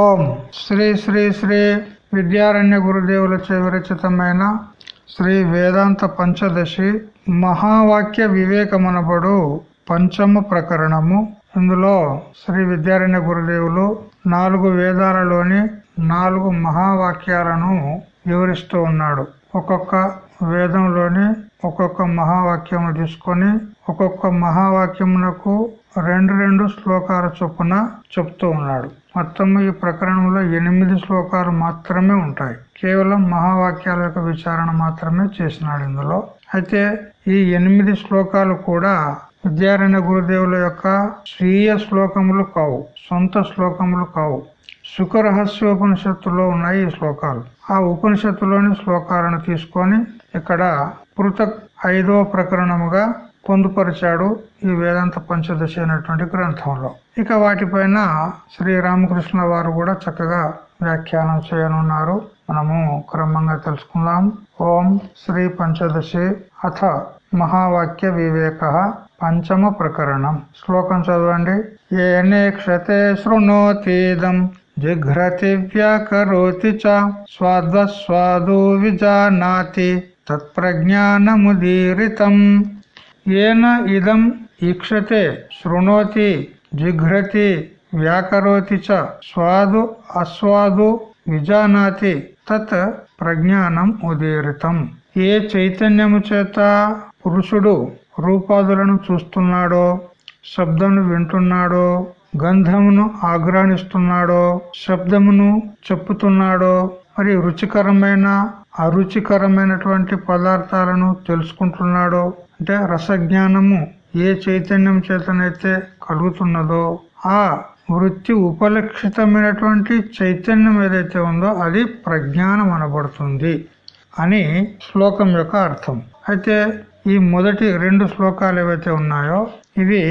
ఓం శ్రీ శ్రీ శ్రీ విద్యారణ్య గురుదేవుల విరచితమైన శ్రీ వేదాంత పంచదశి మహావాక్య వివేకమనబడు పంచమ ప్రకరణము. ఇందులో శ్రీ విద్యారణ్య గురుదేవులు నాలుగు వేదాలలోని నాలుగు మహావాక్యాలను వివరిస్తూ ఉన్నాడు. ఒక్కొక్క వేదంలోని ఒక్కొక్క మహావాక్యము తీసుకొని ఒక్కొక్క మహావాక్యమునకు రెండు రెండు శ్లోకాల చొప్పున చెప్తూ ఉన్నాడు. మొత్తం ఈ ప్రకరణంలో ఎనిమిది శ్లోకాలు మాత్రమే ఉంటాయి. కేవలం మహావాక్యాల యొక్క విచారణ మాత్రమే చేసినాడు ఇందులో. అయితే ఈ ఎనిమిది శ్లోకాలు కూడా విద్యారణ్య గురుదేవుల యొక్క స్వీయ శ్లోకములు కావు సొంత శ్లోకములు కావు. సుఖరహస్యోపనిషత్తులో ఉన్నాయి ఈ శ్లోకాలు. ఆ ఉపనిషత్తులోని శ్లోకాలను తీసుకొని ఇక్కడ పృథక్ ఐదవ ప్రకరణముగా పొందుపరిచాడు ఈ వేదాంత పంచదశ అనేటువంటి గ్రంథంలో. ఇక వాటిపైన శ్రీ రామకృష్ణ వారు కూడా చక్కగా వ్యాఖ్యానం చేయనున్నారు. మనము క్రమంగా తెలుసుకుందాం. ఓం శ్రీ పంచదశి అథ మహావాక్య వివేక పంచమ ప్రకరణం. శ్లోకం చదవండి. ఏనే క్షతే శృణోతీదం జిఘ్రతి వ్యాకరోతి చ స్వాద్వస్వాదు విజానాతి తత్ప్రజ్ఞానముదీరితం. ఏన ఇదం ఇక్షతే శృణోతి జిఘ్రతి వ్యాకరోతి చ స్వాదు అస్వాదు విజానాతి తత్ ప్రజ్ఞానం ఉదీరితం ఏ చైతన్యము చేత పురుషుడు రూపాదులను చూస్తున్నాడో శబ్దమును వింటున్నాడో గంధమును ఆగ్రహణిస్తున్నాడో శబ్దమును చెప్పుతున్నాడో మరి రుచికరమైన అరుచికరమైనటువంటి పదార్థాలను తెలుసుకుంటున్నాడో అంటే రసజ్ఞానము ఏ చైతన్యం చేతనైతే కలుగుతున్నదో ఆ వృత్తి ఉపలక్షితమైనటువంటి చైతన్యం ఏదైతే ఉందో అది ప్రజ్ఞానం అనబడుతుంది అని శ్లోకం యొక్క అర్థం. అయితే ఈ మొదటి రెండు శ్లోకాలు ఏవైతే ఉన్నాయో ఇవి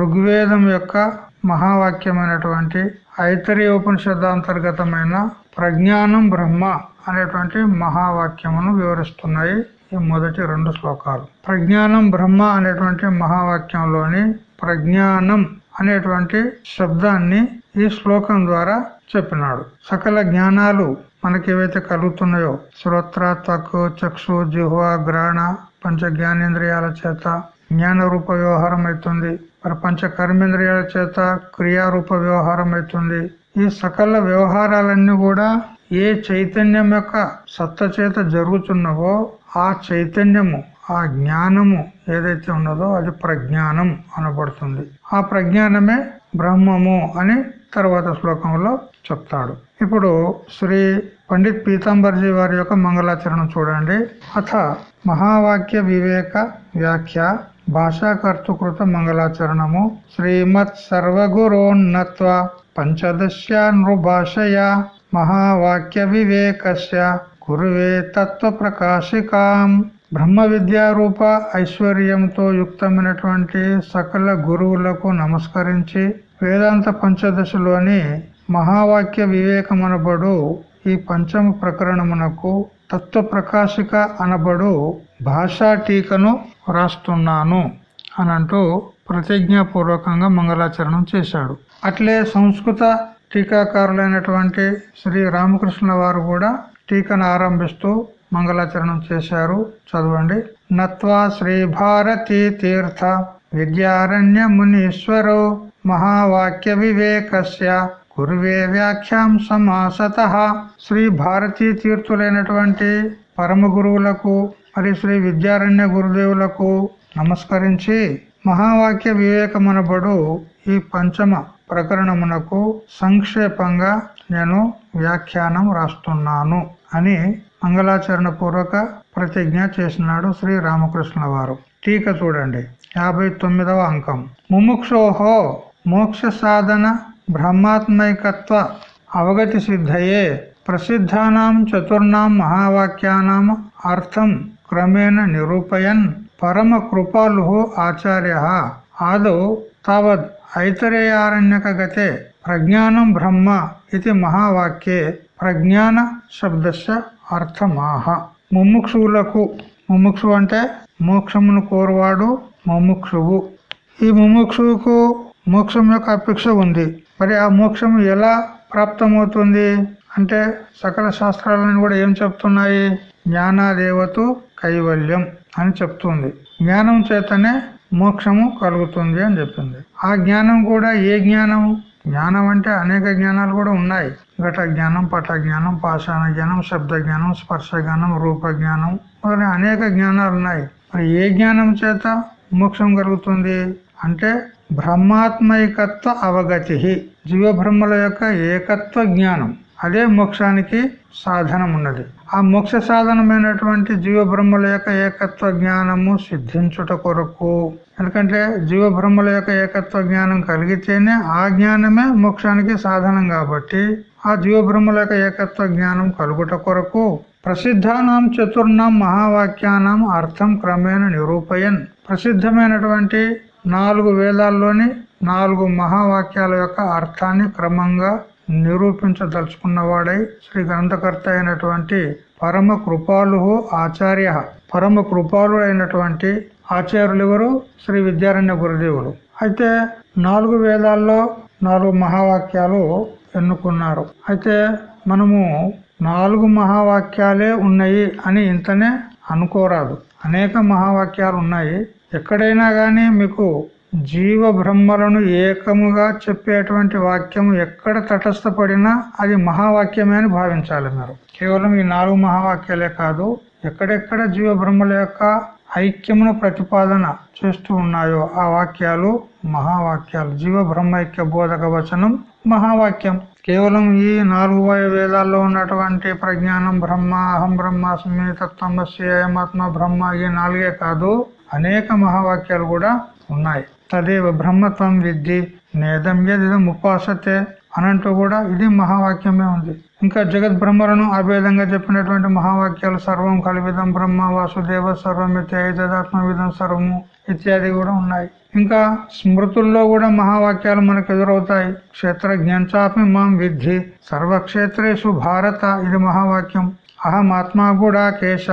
ఋగ్వేదం యొక్క మహావాక్యమైనటువంటి ఐతరి ఉపనిషదాంతర్గతమైన ప్రజ్ఞానం బ్రహ్మ అనేటువంటి మహావాక్యమును వివరిస్తున్నాయి. ఈ మొదటి రెండు శ్లోకాలు. ప్రజ్ఞానం బ్రహ్మ అనేటువంటి మహావాక్యంలోని ప్రజ్ఞానం అనేటువంటి శబ్దాన్ని ఈ శ్లోకం ద్వారా చెప్పినాడు. సకల జ్ఞానాలు మనకి ఏవైతే కలుగుతున్నాయో శ్రోత్ర త్వక్ చక్షు జిహ్వ గ్రహణ పంచ జ్ఞానేంద్రియాల చేత జ్ఞాన రూప వ్యవహారం అవుతుంది. మరి పంచ కర్మేంద్రియాల చేత క్రియారూప వ్యవహారం అవుతుంది. ఈ సకల వ్యవహారాలన్నీ కూడా ఏ చైతన్యం యొక్క సత్తచేత జరుగుతున్నవో ఆ చైతన్యము ఆ జ్ఞానము ఏదైతే ఉన్నదో అది ప్రజ్ఞానం అనబడుతుంది. ఆ ప్రజ్ఞానమే బ్రహ్మము అని తర్వాత శ్లోకంలో చెప్తాడు. ఇప్పుడు శ్రీ పండిత్ పీతాంబర్జీ వారి యొక్క మంగళాచరణం చూడండి. అథ మహావాక్య వివేక వ్యాఖ్య భాషాకర్తృకృత మంగళాచరణము. శ్రీమత్ సర్వగురోన్నత్వ పంచదశ్యానృభాషయా మహావాక్య వివేకస్య కురువే తత్వ ప్రకాశికాం బ్రహ్మ విద్యారూప ఐశ్వర్యంతో యుక్తమైనటువంటి సకల గురువులకు నమస్కరించి వేదాంత పంచదశలోని మహావాక్య వివేకమనబడు ఈ పంచమ ప్రకరణమునకు తత్వ ప్రకాశిక అనబడు భాషా టీకను రాస్తున్నాను అనంటూ ప్రతిజ్ఞాపూర్వకంగా మంగళాచరణం చేశాడు. అట్లే సంస్కృత టీకాకారులైనటువంటి శ్రీ రామకృష్ణ వారు కూడా టీకను ఆరంభిస్తూ మంగళాచరణం చేశారు. చదవండి. నత్వా శ్రీ భారతీ తీర్థ విద్యారణ్య మునీశ్వరో మహావాక్య వివేకస్య కురువే వ్యాఖ్యాం సమాసత. శ్రీ భారతీ తీర్థులైనటువంటి పరమ గురువులకు మరి శ్రీ విద్యారణ్య గురుదేవులకు నమస్కరించి మహావాక్య వివేకమనబడు ఈ పంచమ ప్రకరణమునకు సంక్షేపంగా నేను వ్యాఖ్యానం రాస్తున్నాను అని మంగళాచరణ పూర్వక ప్రతిజ్ఞ చేసినాడు శ్రీ రామకృష్ణ వారు టీక చూడండి. యాభై తొమ్మిదవ అంకం. ముముక్షోహో మోక్ష సాధన బ్రహ్మాత్మైకత్వ అవగతి సిద్ధయే ప్రసిద్ధానాం చతుర్నాం మహావాక్యానాం అర్థం క్రమేణ నిరూపయన్ పరమ కృపాలు ఆచార్య. ఆదౌ తావద్ ఐతరేయారణ్యక గతే ప్రజ్ఞానం బ్రహ్మ ఇది మహావాక్యే. ప్రజ్ఞాన శబ్దస్య అర్థమాహ. ముముక్షువులకు ముముక్షు అంటే మోక్షమును కోరువాడు ముముక్షువు. ఈ ముముక్షువుకు మోక్షం యొక్క అపేక్ష ఉంది. మరి ఆ మోక్షం ఎలా ప్రాప్తమవుతుంది? అంటే సకల శాస్త్రాలను కూడా ఏం చెప్తున్నాయి? జ్ఞానాదేవతు కైవల్యం అని చెప్తుంది. జ్ఞానం చేతనే మోక్షము కలుగుతుంది అని చెప్పింది ఆ జ్ఞానం కూడా ఏ జ్ఞానం జ్ఞానం అంటే అనేక జ్ఞానాలు కూడా ఉన్నాయి. ఘట జ్ఞానం పట జ్ఞానం పాషాణ జ్ఞానం శబ్ద జ్ఞానం స్పర్శ జ్ఞానం రూప జ్ఞానం మొదలైన అనేక జ్ఞానాలు ఉన్నాయి. మరి ఏ జ్ఞానం చేత మోక్షం కలుగుతుంది? అంటే బ్రహ్మాత్మైకత్వ అవగతి జీవ బ్రహ్మల యొక్క ఏకత్వ జ్ఞానం. అదే మోక్షానికి సాధనం ఉన్నది ఆ మోక్ష సాధనమైనటువంటి జీవబ్రహ్మల యొక్క ఏకత్వ జ్ఞానము సిద్ధించుట కొరకు. ఎందుకంటే జీవబ్రహ్మల యొక్క ఏకత్వ జ్ఞానం కలిగితేనే ఆ జ్ఞానమే మోక్షానికి సాధనం కాబట్టి ఆ జీవబ్రహ్మల యొక్క ఏకత్వ జ్ఞానం కలుగుట కొరకు ప్రసిద్ధానాం చతుర్ణం మహావాక్యానం అర్థం క్రమేణ నిరూపయన్. ప్రసిద్ధమైనటువంటి నాలుగు వేదాల్లోని నాలుగు మహావాక్యాల యొక్క అర్థాన్ని క్రమంగా నిరూపించదలుచుకున్నవాడై శ్రీ గ్రంథకర్త అయినటువంటి పరమ కృపాలు ఆచార్య పరమ కృపాలు అయినటువంటి ఆచార్యులు ఎవరు శ్రీ విద్యారణ్య గురుదేవులు. అయితే నాలుగు వేదాల్లో నాలుగు మహావాక్యాలు ఎన్నుకున్నారు. అయితే మనము నాలుగు మహావాక్యాలే ఉన్నాయి అని ఇంతనే అనుకోరాదు. అనేక మహావాక్యాలు ఉన్నాయి. ఎక్కడైనా గాని మీకు జీవ బ్రహ్మలను ఏకముగా చెప్పేటువంటి వాక్యం ఎక్కడ తటస్థపడినా అది మహావాక్యమే అని భావించాలి మీరు. కేవలం ఈ నాలుగు మహావాక్యాలే కాదు ఎక్కడెక్కడ జీవ బ్రహ్మల యొక్క ఐక్యమును ప్రతిపాదన చేస్తూ ఉన్నాయో ఆ వాక్యాలు మహావాక్యాలు. జీవ బ్రహ్మైక్య బోధక వచనం మహావాక్యం. కేవలం ఈ నాలుగు వేదాల్లో ఉన్నటువంటి ప్రజ్ఞానం బ్రహ్మ అహం బ్రహ్మాస్మి తత్వమస్య ఏమాత్మ బ్రహ్మ ఈ నాలుగే కాదు అనేక మహావాక్యాలు కూడా ఉన్నాయి. తదేవ బ్రహ్మత్వం విద్ది నేదం యదిదం ఉపాసతే అనంటూ కూడా ఇది మహావాక్యమే ఉంది. ఇంకా జగత్ బ్రహ్మలను అభేదంగా చెప్పినటువంటి మహావాక్యాలు సర్వం కలివిధం బ్రహ్మ వాసుదేవ సర్వం ఇత్యాత్మవిధం సర్వము ఇత్యాది కూడా ఉన్నాయి. ఇంకా స్మృతుల్లో కూడా మహావాక్యాలు మనకు ఎదురవుతాయి. క్షేత్రజ్ఞాపి మాం విద్ధి సర్వక్షేత్రేషు భారత ఇది మహావాక్యం. అహం ఆత్మా కూడా కేశ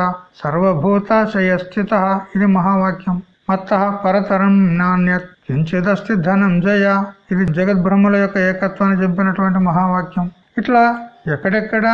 సర్వభూత శయస్థిత ఇది మహావాక్యం. మత్త పరతరం నాణ్యత్ కించిదస్తి ధనం జయ. ఇది జగత్ బ్రహ్మల యొక్క ఏకత్వాన్ని చెప్పినటువంటి మహావాక్యం. ఇట్లా ఎక్కడెక్కడ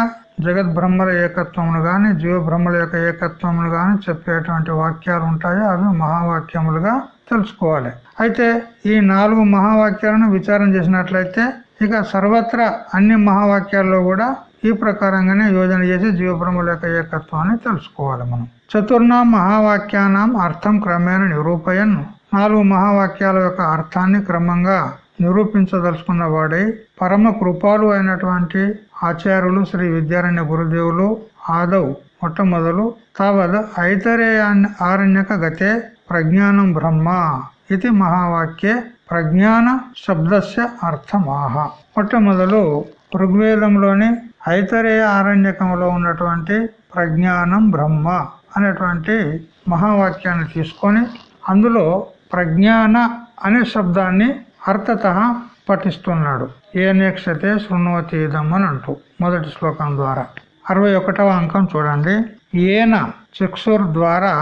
జగత్ బ్రహ్మల ఏకత్వములు గాని జీవ బ్రహ్మల యొక్క ఏకత్వములు గాని చెప్పేటువంటి వాక్యాలు ఉంటాయో అవి మహావాక్యములుగా తెలుసుకోవాలి. అయితే ఈ నాలుగు మహావాక్యాలను విచారం చేసినట్లయితే ఇక సర్వత్రా అన్ని మహావాక్యాల్లో కూడా ఈ ప్రకారంగానే యోజన చేసి జీవబ్రహ్మల యొక్క ఏకత్వాన్ని తెలుసుకోవాలి మనం. చతుర్నాం మహావాక్యానం అర్థం క్రమేణ నిరూపయన్ నాలుగు మహావాక్యాల యొక్క అర్థాన్ని క్రమంగా నిరూపించదలుచుకున్న వాడై పరమ కృపాలు అయినటువంటి ఆచార్యులు శ్రీ విద్యారణ్య గురుదేవులు ఆదవ్ మొట్టమొదలు తావద్ ఐతరేయాన్ని ఆరణ్యక గతే ప్రజ్ఞానం బ్రహ్మ ఇది మహావాక్యే ప్రజ్ఞాన శబ్దస్య అర్థమాహ. మొట్టమొదలు ఋగ్వేదంలోని ఐతరేయ ఆరణ్యకంలో ఉన్నటువంటి ప్రజ్ఞానం బ్రహ్మ అనేటువంటి మహావాక్యాన్ని తీసుకొని అందులో ప్రజ్ఞాన అనే శబ్దాన్ని అర్థత పఠిస్తున్నాడు. ఏనేక్షతే శృణోతీదం అని అంటూ మొదటి శ్లోకం ద్వారా. అరవై ఒకటవ అంకం చూడండి. ఏన చక్షుర్ ద్వారా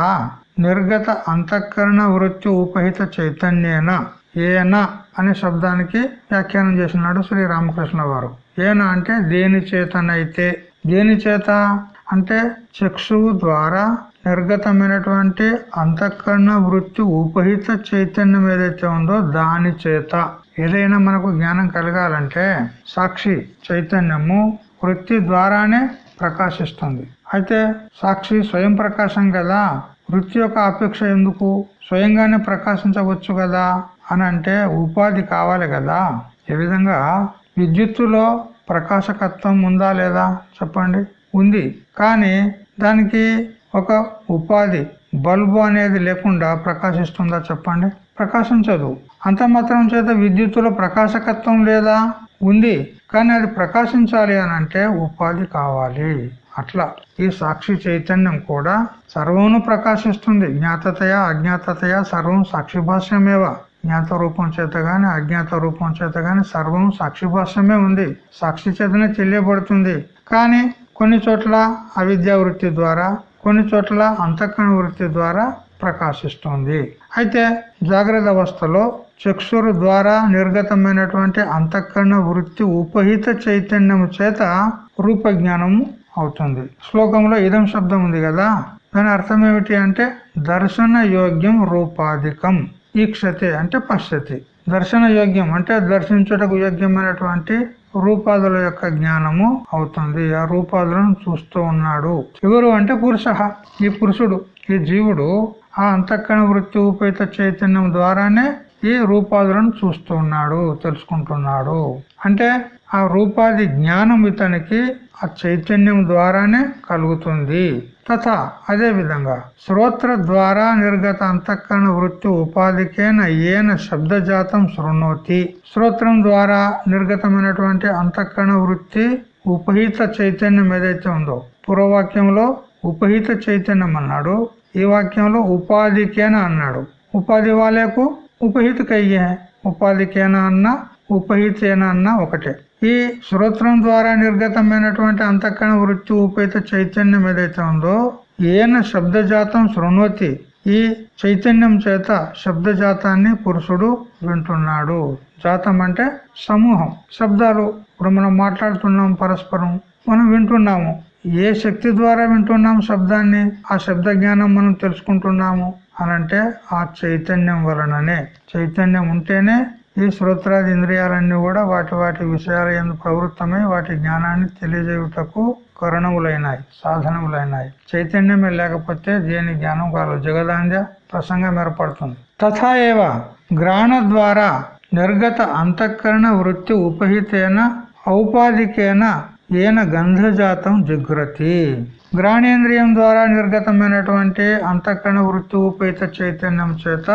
నిర్గత అంతఃకరణ వృత్తి ఉపహిత చైతన్యేన ఏన అనే శబ్దానికి వ్యాఖ్యానం చేసినాడు శ్రీ రామకృష్ణ వారు ఏన అంటే దేని చేతనైతే? దేని చేత? అంటే చక్షువు ద్వారా నిర్గతమైనటువంటి అంతఃకరణ వృత్తి ఉపహిత చైతన్యం ఏదైతే ఉందో దాని చేత. ఏదైనా మనకు జ్ఞానం కలగాలంటే సాక్షి చైతన్యము వృత్తి ద్వారానే ప్రకాశిస్తుంది. అయితే సాక్షి స్వయం ప్రకాశం కదా? వృత్తి యొక్క అపేక్ష ఎందుకు? స్వయంగానే ప్రకాశించవచ్చు కదా? అని అంటే ఉపాధి కావాలి కదా? ఏ విధంగా? విద్యుత్తులో ప్రకాశకత్వం ఉందా లేదా చెప్పండి? ఉంది. కానీ దానికి ఒక ఉపాధి బల్బు అనేది లేకుండా ప్రకాశిస్తుందా చెప్పండి? ప్రకాశించదు. అంత మాత్రం చేత విద్యుత్తులో ప్రకాశకత్వం లేదా? ఉంది. కానీ అది ప్రకాశించాలి అని అంటే ఉపాధి కావాలి. అట్లా. ఈ సాక్షి చైతన్యం కూడా సర్వమును ప్రకాశిస్తుంది. జ్ఞాతతయ అజ్ఞాతతయ సర్వం సాక్షి భాష్యమేవ? జ్ఞాత రూపం చేత గాని అజ్ఞాత రూపం చేత గాని సర్వం సాక్షిభాష్యమే ఉంది. సాక్షి చేతనే తెలియబడుతుంది. కానీ కొన్ని చోట్ల అవిద్యా వృత్తి ద్వారా కొన్ని చోట్ల అంతఃకరణ వృత్తి ద్వారా ప్రకాశిస్తుంది. అయితే జాగ్రత్త అవస్థలో చక్షురు ద్వారా నిర్గతమైనటువంటి అంతఃకరణ వృత్తి ఉపహిత చైతన్యము చేత రూపజ్ఞానము అవుతుంది. శ్లోకంలో ఇదం శబ్దం ఉంది కదా? దాని అర్థం ఏమిటి అంటే దర్శన యోగ్యం రూపాధికం. ఈక్షతే అంటే పశ్యతి. దర్శన యోగ్యం అంటే దర్శించుటకు యోగ్యమైనటువంటి రూపాదుల యొక్క జ్ఞానము అవుతుంది. ఆ రూపాదులను చూస్తూ ఉన్నాడు. ఎవరు అంటే పురుష. ఈ పురుషుడు ఈ జీవుడు ఆ అంతఃకరణ వృత్తి ఉపేత చైతన్యం ద్వారానే ఈ రూపాదులను చూస్తూ ఉన్నాడు తెలుసుకుంటున్నాడు. అంటే ఆ రూపాది జ్ఞానం ఇతనికి ఆ చైతన్యం ద్వారానే కలుగుతుంది. తథ అదే విధంగా శ్రోత్ర ద్వారా నిర్గత అంతఃకరణ వృత్తి ఉపాధికేన ఏన శబ్దజాతం శృణోతి. శ్రోత్రం ద్వారా నిర్గతమైనటువంటి అంతఃకరణ వృత్తి ఉపహిత చైతన్యం ఏదైతే ఉందో పూర్వవాక్యంలో ఉపహిత చైతన్యం అన్నాడు ఈ వాక్యంలో ఉపాధికేన అన్నాడు. ఉపాధి వాళ్ళకు ఉపహిత కయ్యే ఉపాధికేన అన్న ఉపహితేన అన్న ఒకటే. ఈ శ్రోత్రం ద్వారా నిర్గతమైనటువంటి అంతఃకరణ వృత్తి ఉపేత చైతన్యం ఏదైతే ఉందో ఏన శబ్దజాతం శృణోతి ఈ చైతన్యం చేత శబ్దజాతాన్ని పురుషుడు వింటున్నాడు. జాతం అంటే సమూహం. శబ్దాలు ఇప్పుడు మనం మాట్లాడుతున్నాం పరస్పరం మనం వింటున్నాము. ఏ శక్తి ద్వారా వింటున్నాం శబ్దాన్ని? ఆ శబ్ద జ్ఞానం మనం తెలుసుకుంటున్నాము అనంటే ఆ చైతన్యం వలననే. చైతన్యం ఉంటేనే ఈ శ్రోత్రాది ఇంద్రియాలన్నీ కూడా వాటి వాటి విషయాల ఎందు ప్రవృత్తమై వాటి జ్ఞానాన్ని తెలియజేయుటకు కరణములైనాయి సాధనములైనాయి. చైతన్యమే లేకపోతే దేని జ్ఞానం కాదు. జగదాంధ్య ప్రసంగం ఏర్పడుతుంది. తథా ఏవ గ్రాణ ద్వారా నిర్గత అంతఃకరణ వృత్తి ఉపహితేన ఔపాధికేన ఏన గంధజాతం జిగ్రతి గ్రాణేంద్రియం ద్వారా నిర్గతమైనటువంటి అంతఃకరణ వృత్తి ఉపహిత చైతన్యం చేత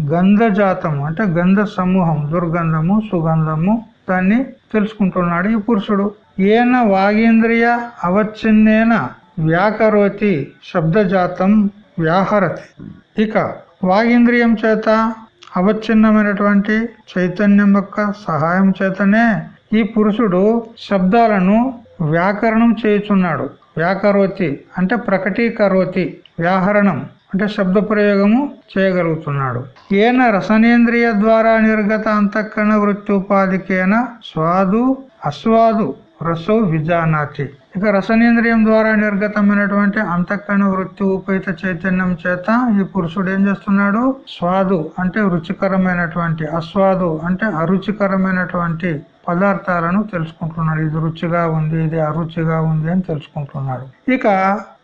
గంధజాతం అంటే గంధ సమూహం దుర్గంధము సుగంధము దాన్ని తెలుసుకుంటున్నాడు ఈ పురుషుడు. ఏన వాగేంద్రియ అవచ్ఛిన్నేన వ్యాకరోతి శబ్దజాతం వ్యాహరతి. ఇక వాగేంద్రియం చేత అవచ్ఛిన్నమైనటువంటి చైతన్యం యొక్క సహాయం చేతనే ఈ పురుషుడు శబ్దాలను వ్యాకరణం చేయుచున్నాడు. వ్యాకరోతి అంటే ప్రకటీకరోతి వ్యాహరణం. అంటే శబ్ద ప్రయోగము చేయగలుగుతున్నాడు. ఏన రసనేంద్రియ ద్వారా నిర్గత అంతఃకరణ వృత్తి ఉపాధికేన స్వాదు అస్వాదు రసో విజానాతి. ఇక రసనేంద్రియం ద్వారా నిర్గతమైనటువంటి అంతఃకరణ వృత్తి ఉపేత చైతన్యం చేత ఈ పురుషుడు ఏం చేస్తున్నాడు? స్వాదు అంటే రుచికరమైనటువంటి అస్వాదు అంటే అరుచికరమైనటువంటి పదార్థాలను తెలుసుకుంటున్నాడు. ఇది రుచిగా ఉంది ఇది అరుచిగా ఉంది అని తెలుసుకుంటున్నాడు. ఇక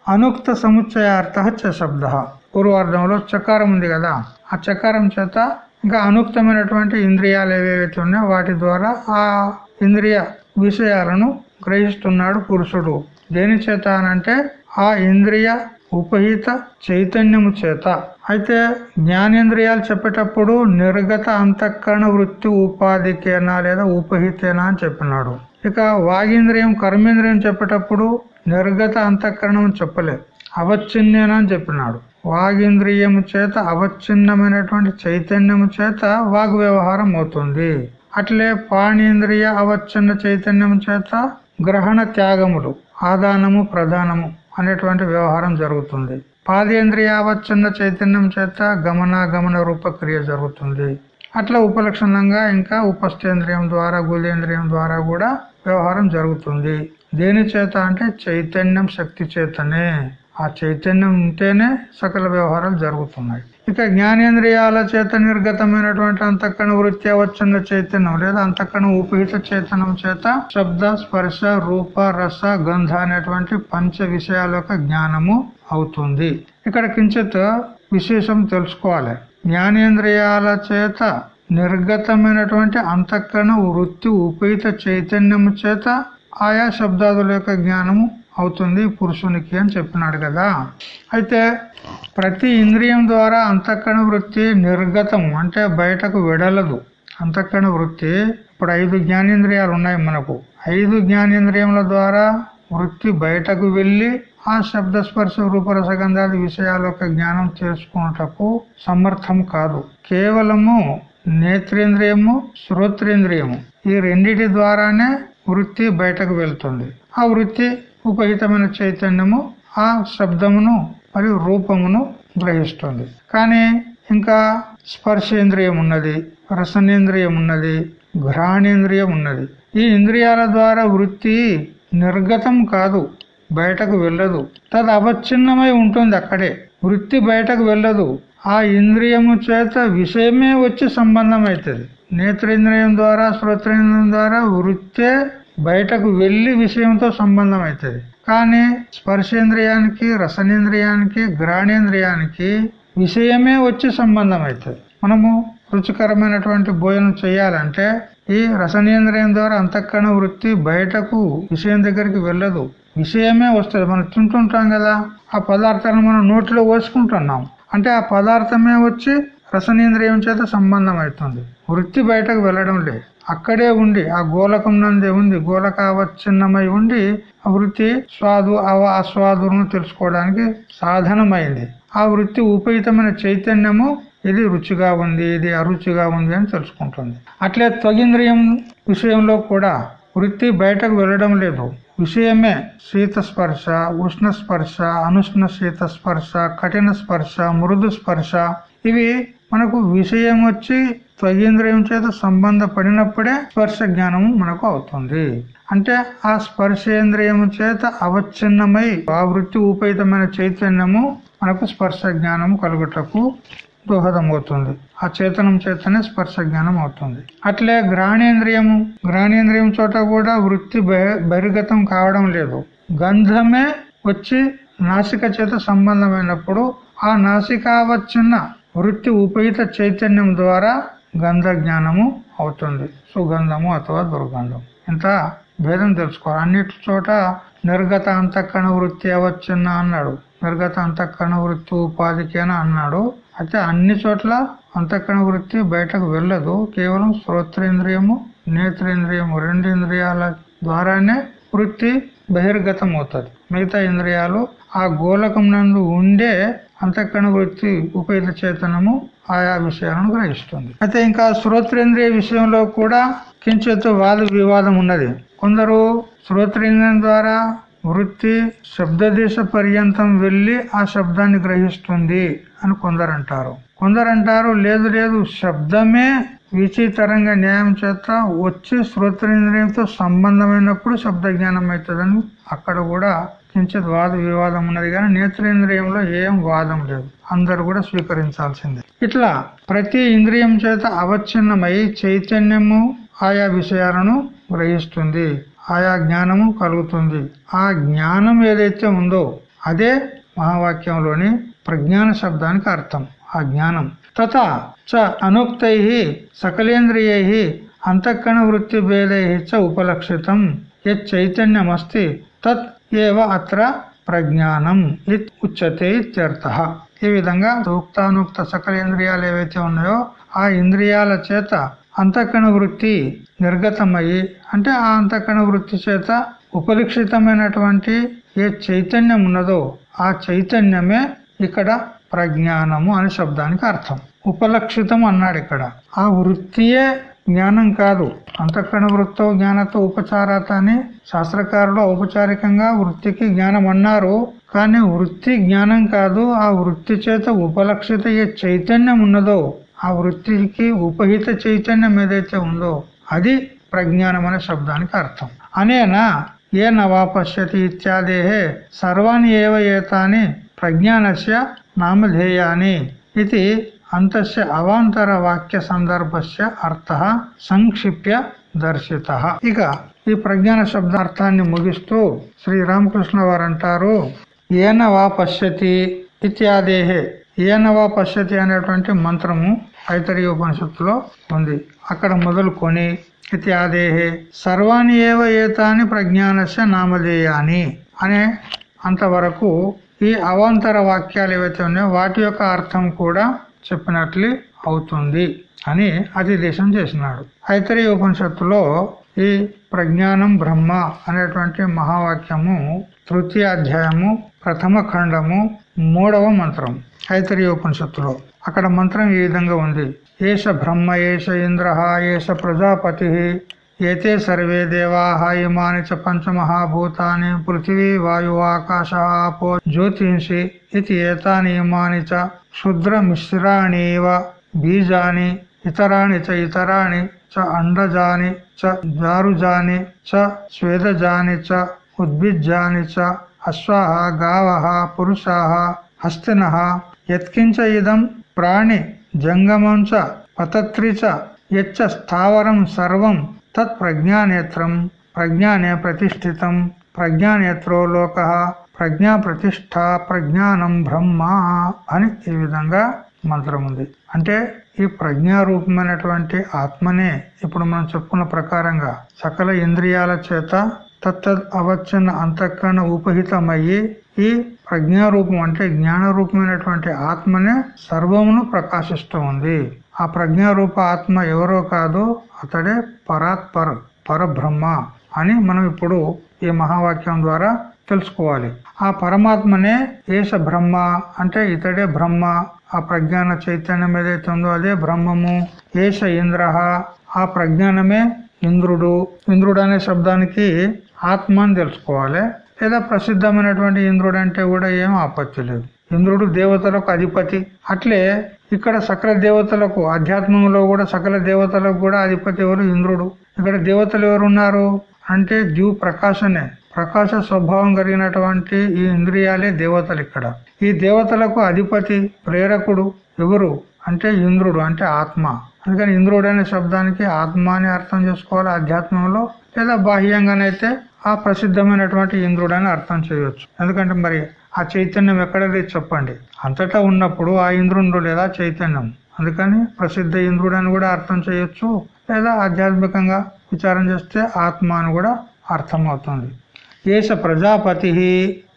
అనుక్త సముచ్చయార్థ చ శబ్ద. పూర్వార్థంలో చకారం ఉంది కదా. ఆ చకారం చేత ఇంకా అనుక్తమైనటువంటి ఇంద్రియాలు ఏవేవైతే ఉన్నాయో వాటి ద్వారా ఆ ఇంద్రియ విషయాలను గ్రహిస్తున్నాడు పురుషుడు. దేని చేత అనంటే ఆ ఇంద్రియ ఉపహిత చైతన్యము చేత. అయితే జ్ఞానేంద్రియాలు చెప్పేటప్పుడు నిర్గత అంతఃకరణ వృత్తి ఉపాధికేనా లేదా ఉపహితేనా అని చెప్పినాడు. ఇక వాగేంద్రియం కర్మేంద్రియం చెప్పేటప్పుడు నిర్గత అంతఃకరణం చెప్పలేదు అవచ్ఛిన్నేనా అని చెప్పినాడు. వాగింద్రియము చేత అవచ్ఛిన్నమైనటువంటి చైతన్యము చేత వాగ్ వ్యవహారం అవుతుంది. అట్లే పాణేంద్రియ అవచ్ఛిన్న చైతన్యం చేత గ్రహణ త్యాగములు ఆదానము ప్రధానము అనేటువంటి వ్యవహారం జరుగుతుంది. పాదేంద్రియ అవచ్ఛిన్న చైతన్యం చేత గమనాగమన రూపక్రియ జరుగుతుంది. అట్లా ఉపలక్షణంగా ఇంకా ఉపస్థేంద్రియం ద్వారా గులేంద్రియం ద్వారా కూడా వ్యవహారం జరుగుతుంది. దేని చేత అంటే చైతన్యం శక్తి చేతనే. ఆ చైతన్యం ఉంటేనే సకల వ్యవహారాలు జరుగుతున్నాయి. ఇక జ్ఞానేంద్రియాల చేత నిర్గతమైనటువంటి అంతఃకరణ వృత్తి వచ్చిన చైతన్యం లేదా అంతఃకరణ ఉపహిత చైతన్యం చేత శబ్ద స్పర్శ రూప రస గంధ అనేటువంటి పంచ విషయాల యొక్క జ్ఞానము అవుతుంది. ఇక్కడ కించిత్ విశేషం తెలుసుకోవాలి. జ్ఞానేంద్రియాల చేత నిర్గతమైనటువంటి అంతఃకరణ వృత్తి ఉపహిత చైతన్యము చేత ఆయా శబ్దాదుల యొక్క జ్ఞానము అవుతుంది పురుషునికి అని చెప్పినాడు కదా. అయితే ప్రతి ఇంద్రియం ద్వారా అంతఃకరణ వృత్తి నిర్గతం అంటే బయటకు వెడలదు. అంతఃకరణ వృత్తి ఇప్పుడు ఐదు జ్ఞానేంద్రియాలు ఉన్నాయి మనకు. ఐదు జ్ఞానేంద్రియముల ద్వారా వృత్తి బయటకు వెళ్ళి ఆ శబ్ద స్పర్శ రూపరసగంధాది విషయాల యొక్క జ్ఞానం చేసుకున్నటకు సమర్థం కాదు. కేవలము నేత్రేంద్రియము శ్రోత్రేంద్రియము ఈ రెండిటి ద్వారానే వృత్తి బయటకు వెళ్తుంది. ఆ వృత్తి ఉపహితమైన చైతన్యము ఆ శబ్దమును మరియు రూపమును గ్రహిస్తుంది. కానీ ఇంకా స్పర్శేంద్రియం ఉన్నది రసనేంద్రియం ఉన్నది ఘ్రాణేంద్రియం ఉన్నది. ఈ ఇంద్రియాల ద్వారా వృత్తి నిర్గతం కాదు బయటకు వెళ్ళదు. తది అవచ్ఛిన్నమై ఉంటుంది అక్కడే. వృత్తి బయటకు వెళ్ళదు. ఆ ఇంద్రియము చేత విషయమే వచ్చి సంబంధం అవుతుంది నేత్రేంద్రియం ద్వారా శ్రోత్రేంద్రియం ద్వారా వృత్తే బయటకు వెళ్ళి విషయంతో సంబంధం అవుతుంది కానీ స్పర్శేంద్రియానికి రసనేంద్రియానికి గ్రాణేంద్రియానికి విషయమే వచ్చి సంబంధం అవుతుంది మనము రుచికరమైనటువంటి భోజనం చేయాలంటే ఈ రసనేంద్రియం ద్వారా అంతఃకరణ వృత్తి బయటకు విషయం దగ్గరికి వెళ్ళదు. విషయమే వస్తుంది. మనం తింటుంటాం కదా ఆ పదార్థాన్ని మనం నోట్లో పోసుకుంటున్నాం. అంటే ఆ పదార్థమే వచ్చి రసనేంద్రియం చేత సంబంధం అవుతుంది వృత్తి బయటకు వెళ్ళడం లేదు. అక్కడే ఉండి ఆ గోలకం నందే ఉంది గోలకావచ్ఛిన్నమై ఉండి ఆ వృత్తి స్వాదు అవ అస్వాదులను తెలుసుకోవడానికి సాధనమైంది. ఆ వృత్తి ఉపయుతమైన చైతన్యము ఇది రుచిగా ఉంది ఇది అరుచిగా ఉంది అని తెలుసుకుంటుంది. అట్లే త్వగింద్రియం విషయంలో కూడా వృత్తి బయటకు వెళ్ళడం లేదు. విషయమే శీత స్పర్శ ఉష్ణ స్పర్శ అనుష్ణ శీత స్పర్శ కఠిన స్పర్శ మృదు స్పర్శ. ఇవి మనకు విషయం వచ్చి త్వగేంద్రియం చేత సంబంధపడినప్పుడే స్పర్శ జ్ఞానము మనకు అవుతుంది. అంటే ఆ స్పర్శేంద్రియము చేత అవచ్ఛిన్నమై ఆ వృత్తి ఉపేతమైన చైతన్యము మనకు స్పర్శ జ్ఞానం కలుగుటకు దోహదం అవుతుంది ఆ చేతనం చేతనే స్పర్శ జ్ఞానం అవుతుంది. అట్లే గ్రాణేంద్రియము గ్రాణేంద్రియం చోట కూడా వృత్తి బహిర్గతం కావడం లేదు. గంధమే వచ్చి నాసిక చేత సంబంధమైనప్పుడు ఆ నాసిక వచ్చిన వృత్తి ఉపయుత చైతన్యం ద్వారా గంధ జ్ఞానము అవుతుంది. సుగంధము అథవా దుర్గంధం ఇంత భేదం తెలుసుకోవాలి. అన్నిటి చోట నిర్గత అంతఃకరణ వృత్తి అవచ్చున్న అన్నాడు. నిర్గత అంతఃకరణ వృత్తి ఉపాధికేనా అన్నాడు. అయితే అన్ని చోట్ల అంతఃకరణ వృత్తి బయటకు వెళ్ళదు. కేవలం శ్రోత్రేంద్రియము నేత్రేంద్రియము రెండు ఇంద్రియాల ద్వారానే వృత్తి బహిర్గతం అవుతుంది మిగతా ఇంద్రియాలు ఆ గోలకం నందు ఉండే అంతఃకరణ వృత్తి ఉపేత చేతనము ఆయా విషయాలను గ్రహిస్తుంది. అయితే ఇంకా శ్రోత్రేంద్రియ విషయంలో కూడా కించిత్ వాద వివాదం ఉన్నది. కొందరు శ్రోత్రేంద్రియం ద్వారా వృత్తి శబ్దదేశ పర్యంతం వెళ్ళి ఆ శబ్దాన్ని గ్రహిస్తుంది అని కొందరు అంటారు కొందరు అంటారు లేదు లేదు శబ్దమే విచితరంగా న్యాయం చేత వచ్చి శ్రోత్రేంద్రియంతో సంబంధమైనప్పుడు శబ్ద జ్ఞానం అవుతుందని అక్కడ కూడా కించిత్ వాద వివాదం ఉన్నది కానీ నేత్రేంద్రియంలో ఏం వాదం లేదు. అందరు కూడా స్వీకరించాల్సిందే. ఇట్లా ప్రతి ఇంద్రియం చేత అవచ్ఛిన్నమై చైతన్యము ఆయా విషయాలను గ్రహిస్తుంది. ఆయా జ్ఞానము కలుగుతుంది. ఆ జ్ఞానం ఏదైతే ఉందో అదే మహావాక్యంలోని ప్రజ్ఞాన శబ్దానికి అర్థం. ఆ జ్ఞానం. తత చ అనుక్తై సకలేంద్రియై అంతఃకణ వృత్తి భేదై చ ఉపలక్షితం. యత్ చైతన్యమస్తి తత్ ఏవ అత్ర ప్రజ్ఞానం ఇత్ ఉచ్యతే ఇత్యర్థ. ఈ విధంగా సూక్తానుక్త సకల ఇంద్రియాలు ఏవైతే ఉన్నాయో ఆ ఇంద్రియాల చేత అంతఃకణ వృత్తి నిర్గతమయ్యి అంటే ఆ అంతఃకణ వృత్తి చేత ఉపలిక్షితమైనటువంటి ఏ చైతన్యం ఉన్నదో ఆ చైతన్యమే ఇక్కడ ప్రజ్ఞానము అనే శబ్దానికి అర్థం. ఉపలక్షితం అన్నాడు ఇక్కడ. ఆ వృత్తియే జ్ఞానం కాదు. అంతఃకరణ వృత్తో జ్ఞానతో ఉపచారత అని శాస్త్రకారులు ఔపచారికంగా వృత్తికి జ్ఞానం అన్నారు కానీ వృత్తి జ్ఞానం కాదు ఆ వృత్తి చేత ఉపలక్షిత ఏ చైతన్యం ఉన్నదో ఆ వృత్తికి ఉపహిత చైతన్యం ఏదైతే ఉందో అది ప్రజ్ఞానం అనే శబ్దానికి అర్థం. అనేనా ఏ నవా పశ్యతి ఇత్యాదేహే సర్వాణి ఏవ ఏతాని ప్రజ్ఞానస్య నామధేయాని. ఇది అంతస్య అవాంతర వాక్య సందర్భస్య అర్థ సంక్షిప్య దర్శిత ఇక ఈ ప్రజ్ఞాన శబ్దార్థాన్ని ముగిస్తూ శ్రీ రామకృష్ణ వారు అంటారు ఏన వా పశ్యతి ఇత్యాదేహే ఏన వా పశ్యతి అనేటువంటి మంత్రము ఐతరి ఉపనిషత్తులో ఉంది అక్కడ మొదలుకొని ఇత్యాదేహే సర్వాణి ఏవ ఏతాని ప్రజ్ఞానస్య నామధేయాని అనే అంతవరకు ఈ అవాంతర వాక్యాలు ఏవైతే ఉన్నాయో వాటి యొక్క అర్థం కూడా చెప్పినట్లు అవుతుంది అని అతిదేశం చేసినాడు. ఐతరి ఉపనిషత్తులో ఈ ప్రజ్ఞానం బ్రహ్మ అనేటువంటి మహావాక్యము తృతీయ అధ్యాయము ప్రథమ ఖండము మూడవ మంత్రం ఐతరి ఉపనిషత్తులో. అక్కడ మంత్రం ఈ విధంగా ఉంది. ఏష బ్రహ్మ ఏష ఇంద్ర ఏష ప్రజాపతి ఏతే సర్వే దేవా ఇమాని చ పంచమహాభూతాని పృథివీ వాయు ఆకాశ ఆపో జ్యోతింషి ఇది ఏతాని ఇమాని చ క్షుద్రమిశ్రాణీవ బీజాని ఇతరాణి చ ఇతరాణి చ అండజాని చ జారుజాని చ స్వేదజాని చ ఉద్భిజాని చ అశ్వాహ గావః పురుషాः హస్తిన యత్కించ ఇదం ప్రాణి జంగమం చ పతత్రి చ యచ్చ స్థావరం సర్వం తత్ ప్రజ్ఞానేత్రం ప్రజ్ఞానే ప్రతిష్ఠితం ప్రజ్ఞానేత్రో లోక ప్రజ్ఞా ప్రతిష్ట ప్రజ్ఞానం బ్రహ్మ అని ఈ విధంగా మంత్రం ఉంది. అంటే ఈ ప్రజ్ఞారూపమైనటువంటి ఆత్మనే ఇప్పుడు మనం చెప్పుకున్న ప్రకారంగా సకల ఇంద్రియాల చేత తత్తద్ అవచ్చిన అంతఃకరణ ఉపహితమయ్యి ఈ ప్రజ్ఞారూపం అంటే జ్ఞాన రూపమైనటువంటి ఆత్మనే సర్వమును ప్రకాశిస్తూ ఉంది ఆ ప్రజ్ఞారూప ఆత్మ ఎవరో కాదు అతడే పరాత్పర్ పరబ్రహ్మ అని మనం ఇప్పుడు ఈ మహావాక్యం ద్వారా తెలుసుకోవాలి. ఆ పరమాత్మనే ఏష బ్రహ్మ అంటే ఇతడే బ్రహ్మ. ఆ ప్రజ్ఞాన చైతన్యం ఏదైతే ఉందో అదే బ్రహ్మము. ఏష ఇంద్ర. ఆ ప్రజ్ఞానమే ఇంద్రుడు. ఇంద్రుడు అనే శబ్దానికి ఆత్మ అని తెలుసుకోవాలి. లేదా ప్రసిద్ధమైనటువంటి ఇంద్రుడు అంటే కూడా ఏం ఆపత్తి లేదు. ఇంద్రుడు దేవతలకు అధిపతి. అట్లే ఇక్కడ సకల దేవతలకు అధ్యాత్మంలో కూడా సకల దేవతలకు కూడా అధిపతి ఎవరు? ఇంద్రుడు. ఇక్కడ దేవతలు ఎవరు ఉన్నారు అంటే జీవ ప్రకాశనే. ప్రకాశ స్వభావం కలిగినటువంటి ఈ ఇంద్రియాలే దేవతలు ఇక్కడ. ఈ దేవతలకు అధిపతి ప్రేరకుడు ఎవరు? అంటే ఇంద్రుడు అంటే ఆత్మ. అందుకని ఇంద్రుడు అనే శబ్దానికి ఆత్మ అని అర్థం చేసుకోవాలి అధ్యాత్మంలో లేదా బాహ్యంగానైతే ఆ ప్రసిద్ధమైనటువంటి ఇంద్రుడు అని అర్థం చేయవచ్చు ఎందుకంటే మరి ఆ చైతన్యం ఎక్కడది చెప్పండి. అంతటా ఉన్నప్పుడు ఆ ఇంద్రుడు లేదా చైతన్యం. అందుకని ప్రసిద్ధ ఇంద్రుడు అని కూడా అర్థం చేయొచ్చు. లేదా ఆధ్యాత్మికంగా విచారం చేస్తే ఆత్మ అని కూడా అర్థం అవుతుంది ఏష ప్రజాపతి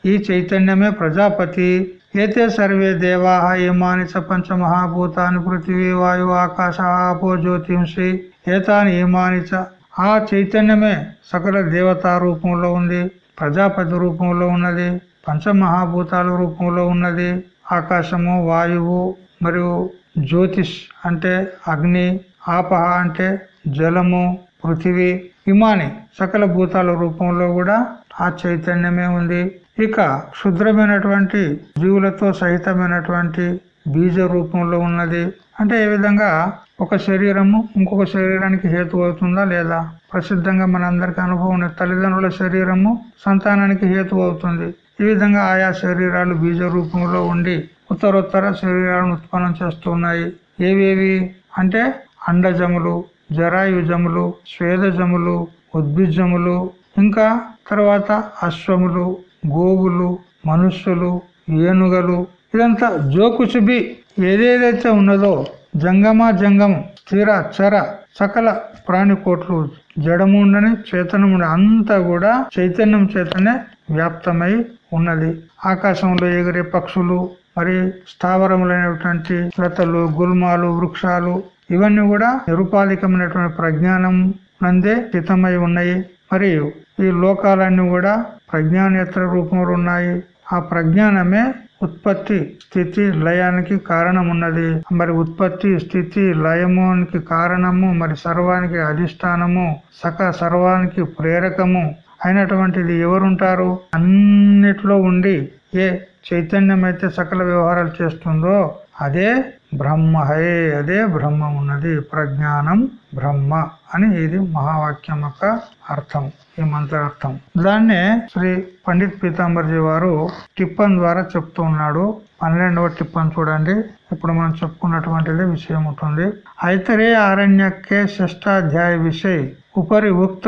ఈ చైతన్యమే ప్రజాపతి. ఏతే సర్వే దేవా ఏమాని చ పంచమహాభూతాని పృథివీ వాయు ఆకాశ ఆపో జ్యోతింషి ఏతాని ఏమాని చ ఆ చైతన్యమే సకల దేవతా రూపంలో ఉంది ప్రజాపతి రూపంలో ఉన్నది పంచమహాభూతాల రూపంలో ఉన్నది. ఆకాశము వాయువు మరియు జ్యోతిష్ అంటే అగ్ని ఆపహ అంటే జలము పృథివీ ఇమాని సకల భూతాల రూపంలో కూడా ఆ చైతన్యమే ఉంది. ఇక క్షుద్రమైనటువంటి జీవులతో సహితమైనటువంటి బీజ రూపంలో ఉన్నది. అంటే ఏ విధంగా ఒక శరీరము ఇంకొక శరీరానికి హేతు అవుతుందా లేదా? ప్రసిద్ధంగా మనందరికి అనుభవం తల్లిదండ్రుల శరీరము సంతానానికి హేతు అవుతుంది. ఈ విధంగా ఆయా శరీరాలు బీజ రూపంలో ఉండి ఉత్తరోత్తర శరీరాలను ఉత్పన్నం చేస్తున్నాయి. ఏవేవి? అంటే అండజములు జరాయుజములు స్వేదజములు ఉద్భిజములు ఇంకా తర్వాత అశ్వములు గోవులు మనుష్యులు ఏనుగలు ఇదంతా జోకుచుబి ఏదేదైతే ఉన్నదో జంగమా జంగము స్థిర చర సకల ప్రాణికోట్లు జడము ఉండని చేతనము అంతా కూడా చైతన్యం చేతనే వ్యాప్తమై ఉన్నది. ఆకాశంలో ఎగిరే పక్షులు మరి స్థావరములైనటువంటి లతలు గుల్మాలు వృక్షాలు ఇవన్నీ కూడా నిరుపాధికమైనటువంటి ప్రజ్ఞానం నందే హితమై ఉన్నాయి. మరియు ఈ లోకాలన్నీ కూడా ప్రజ్ఞానేత్ర రూపంలో ఉన్నాయి. ఆ ప్రజ్ఞానమే ఉత్పత్తి స్థితి లయానికి కారణం ఉన్నది మరి ఉత్పత్తి స్థితి లయమునికి కారణము మరి సర్వానికి అధిష్టానము సక సర్వానికి ప్రేరకము అయినటువంటిది ఎవరుంటారు? అన్నిట్లో ఉండి ఏ చైతన్యం అయితే సకల వ్యవహారాలు చేస్తుందో అదే బ్రహ్మహే అదే బ్రహ్మ ఉన్నది ప్రజ్ఞానం బ్రహ్మ అని ఇది మహావాక్యం యొక్క అర్థం ఈ మంత్రార్థం. దాన్నే శ్రీ పండిత్ పీతాంబర్జీ వారు టిప్పన్ ద్వారా చెప్తూ ఉన్నాడు. పన్నెండవ టిప్పన్ చూడండి. ఇప్పుడు మనం చెప్పుకున్నటువంటిది విషయం ఉంటుంది ఐతరే ఆరణ్యకే షష్టాధ్యాయ విషయ ఉపరి ఉక్త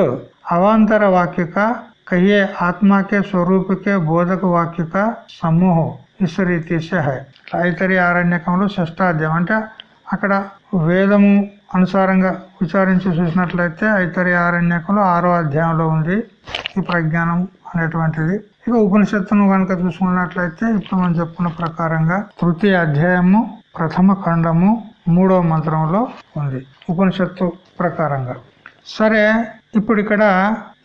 అవాంతర వాక్యక कहिए आत्मा के स्वरूप के बोधक वाक्य का समूह इस रीति से है ఐతరి ఆరణ్యకంలో షష్టాధ్యాయం అంటే అక్కడ వేదము అనుసారంగా విచారించి చూసినట్లయితే ఐతరి ఆరణ్యకంలో ఆరో అధ్యాయంలో ఉంది ఈ ప్రజ్ఞానం అనేటువంటిది ఇక ఉపనిషత్తును కనుక చూసుకున్నట్లయితే ఇప్పుడు మనం చెప్పుకున్న ప్రకారంగా తృతీయ అధ్యాయము ప్రథమ ఖండము మూడవ మంత్రంలో ఉంది ఉపనిషత్తు ప్రకారంగా సరే ఇప్పుడు ఇక్కడ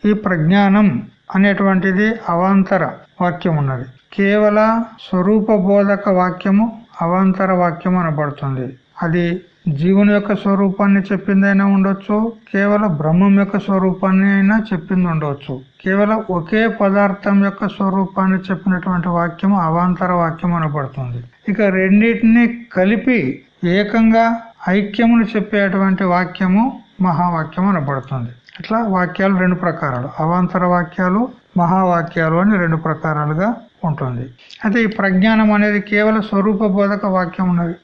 ఈ ప్రజ్ఞానం అనేటువంటిది అవాంతర వాక్యం ఉన్నది కేవల స్వరూప బోధక వాక్యము అవాంతర వాక్యం అనబడుతుంది. అది జీవుని యొక్క స్వరూపాన్ని చెప్పిందైనా ఉండొచ్చు కేవలం బ్రహ్మం యొక్క స్వరూపాన్ని అయినా చెప్పింది ఉండవచ్చు కేవలం ఒకే పదార్థం యొక్క స్వరూపాన్ని చెప్పినటువంటి వాక్యం అవాంతర వాక్యం అనబడుతుంది. ఇక రెండింటిని కలిపి ఏకంగా ఐక్యమును చెప్పేటువంటి వాక్యము మహావాక్యం అనబడుతుంది. ఇట్లా వాక్యాలు రెండు ప్రకారాలు. అవాంతర వాక్యాలు మహావాక్యాలు అని రెండు ప్రకారాలుగా ఉంటుంది. అయితే ఈ ప్రజ్ఞానం అనేది కేవలం స్వరూప బోధక వాక్యం ఉన్నది.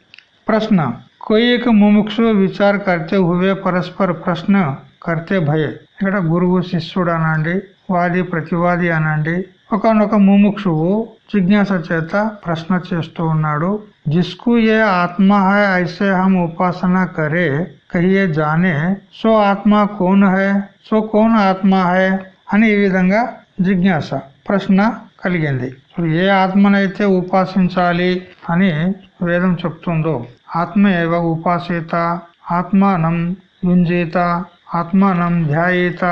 ప్రశ్న కొయ్యక ముముక్షు విచార కర్తే హువే పరస్పర ప్రశ్న కర్తే భయ. ఇక్కడ గురువు శిష్యుడు అనండి వాది ప్రతివాది అనండి. ఒకనొక ముముక్షువు జిజ్ఞాస చేత ప్రశ్న చేస్తూ ఉన్నాడు. జిస్కు ఏ ఆత్మ హై ఐసే హమ్ ఉపాసన కరే కహియే జానే సో ఆత్మ కోన్ హై సో కోన్ ఆత్మ హై అని ఈ విధంగా జిజ్ఞాస ప్రశ్న కలిగింది ఏ ఆత్మనైతే ఉపాసించాలి అని వేదం చెప్తుందో ఆత్మ ఏవ ఉపాసిత ఆత్మానం యుంజీత ఆత్మానం ధ్యాయిత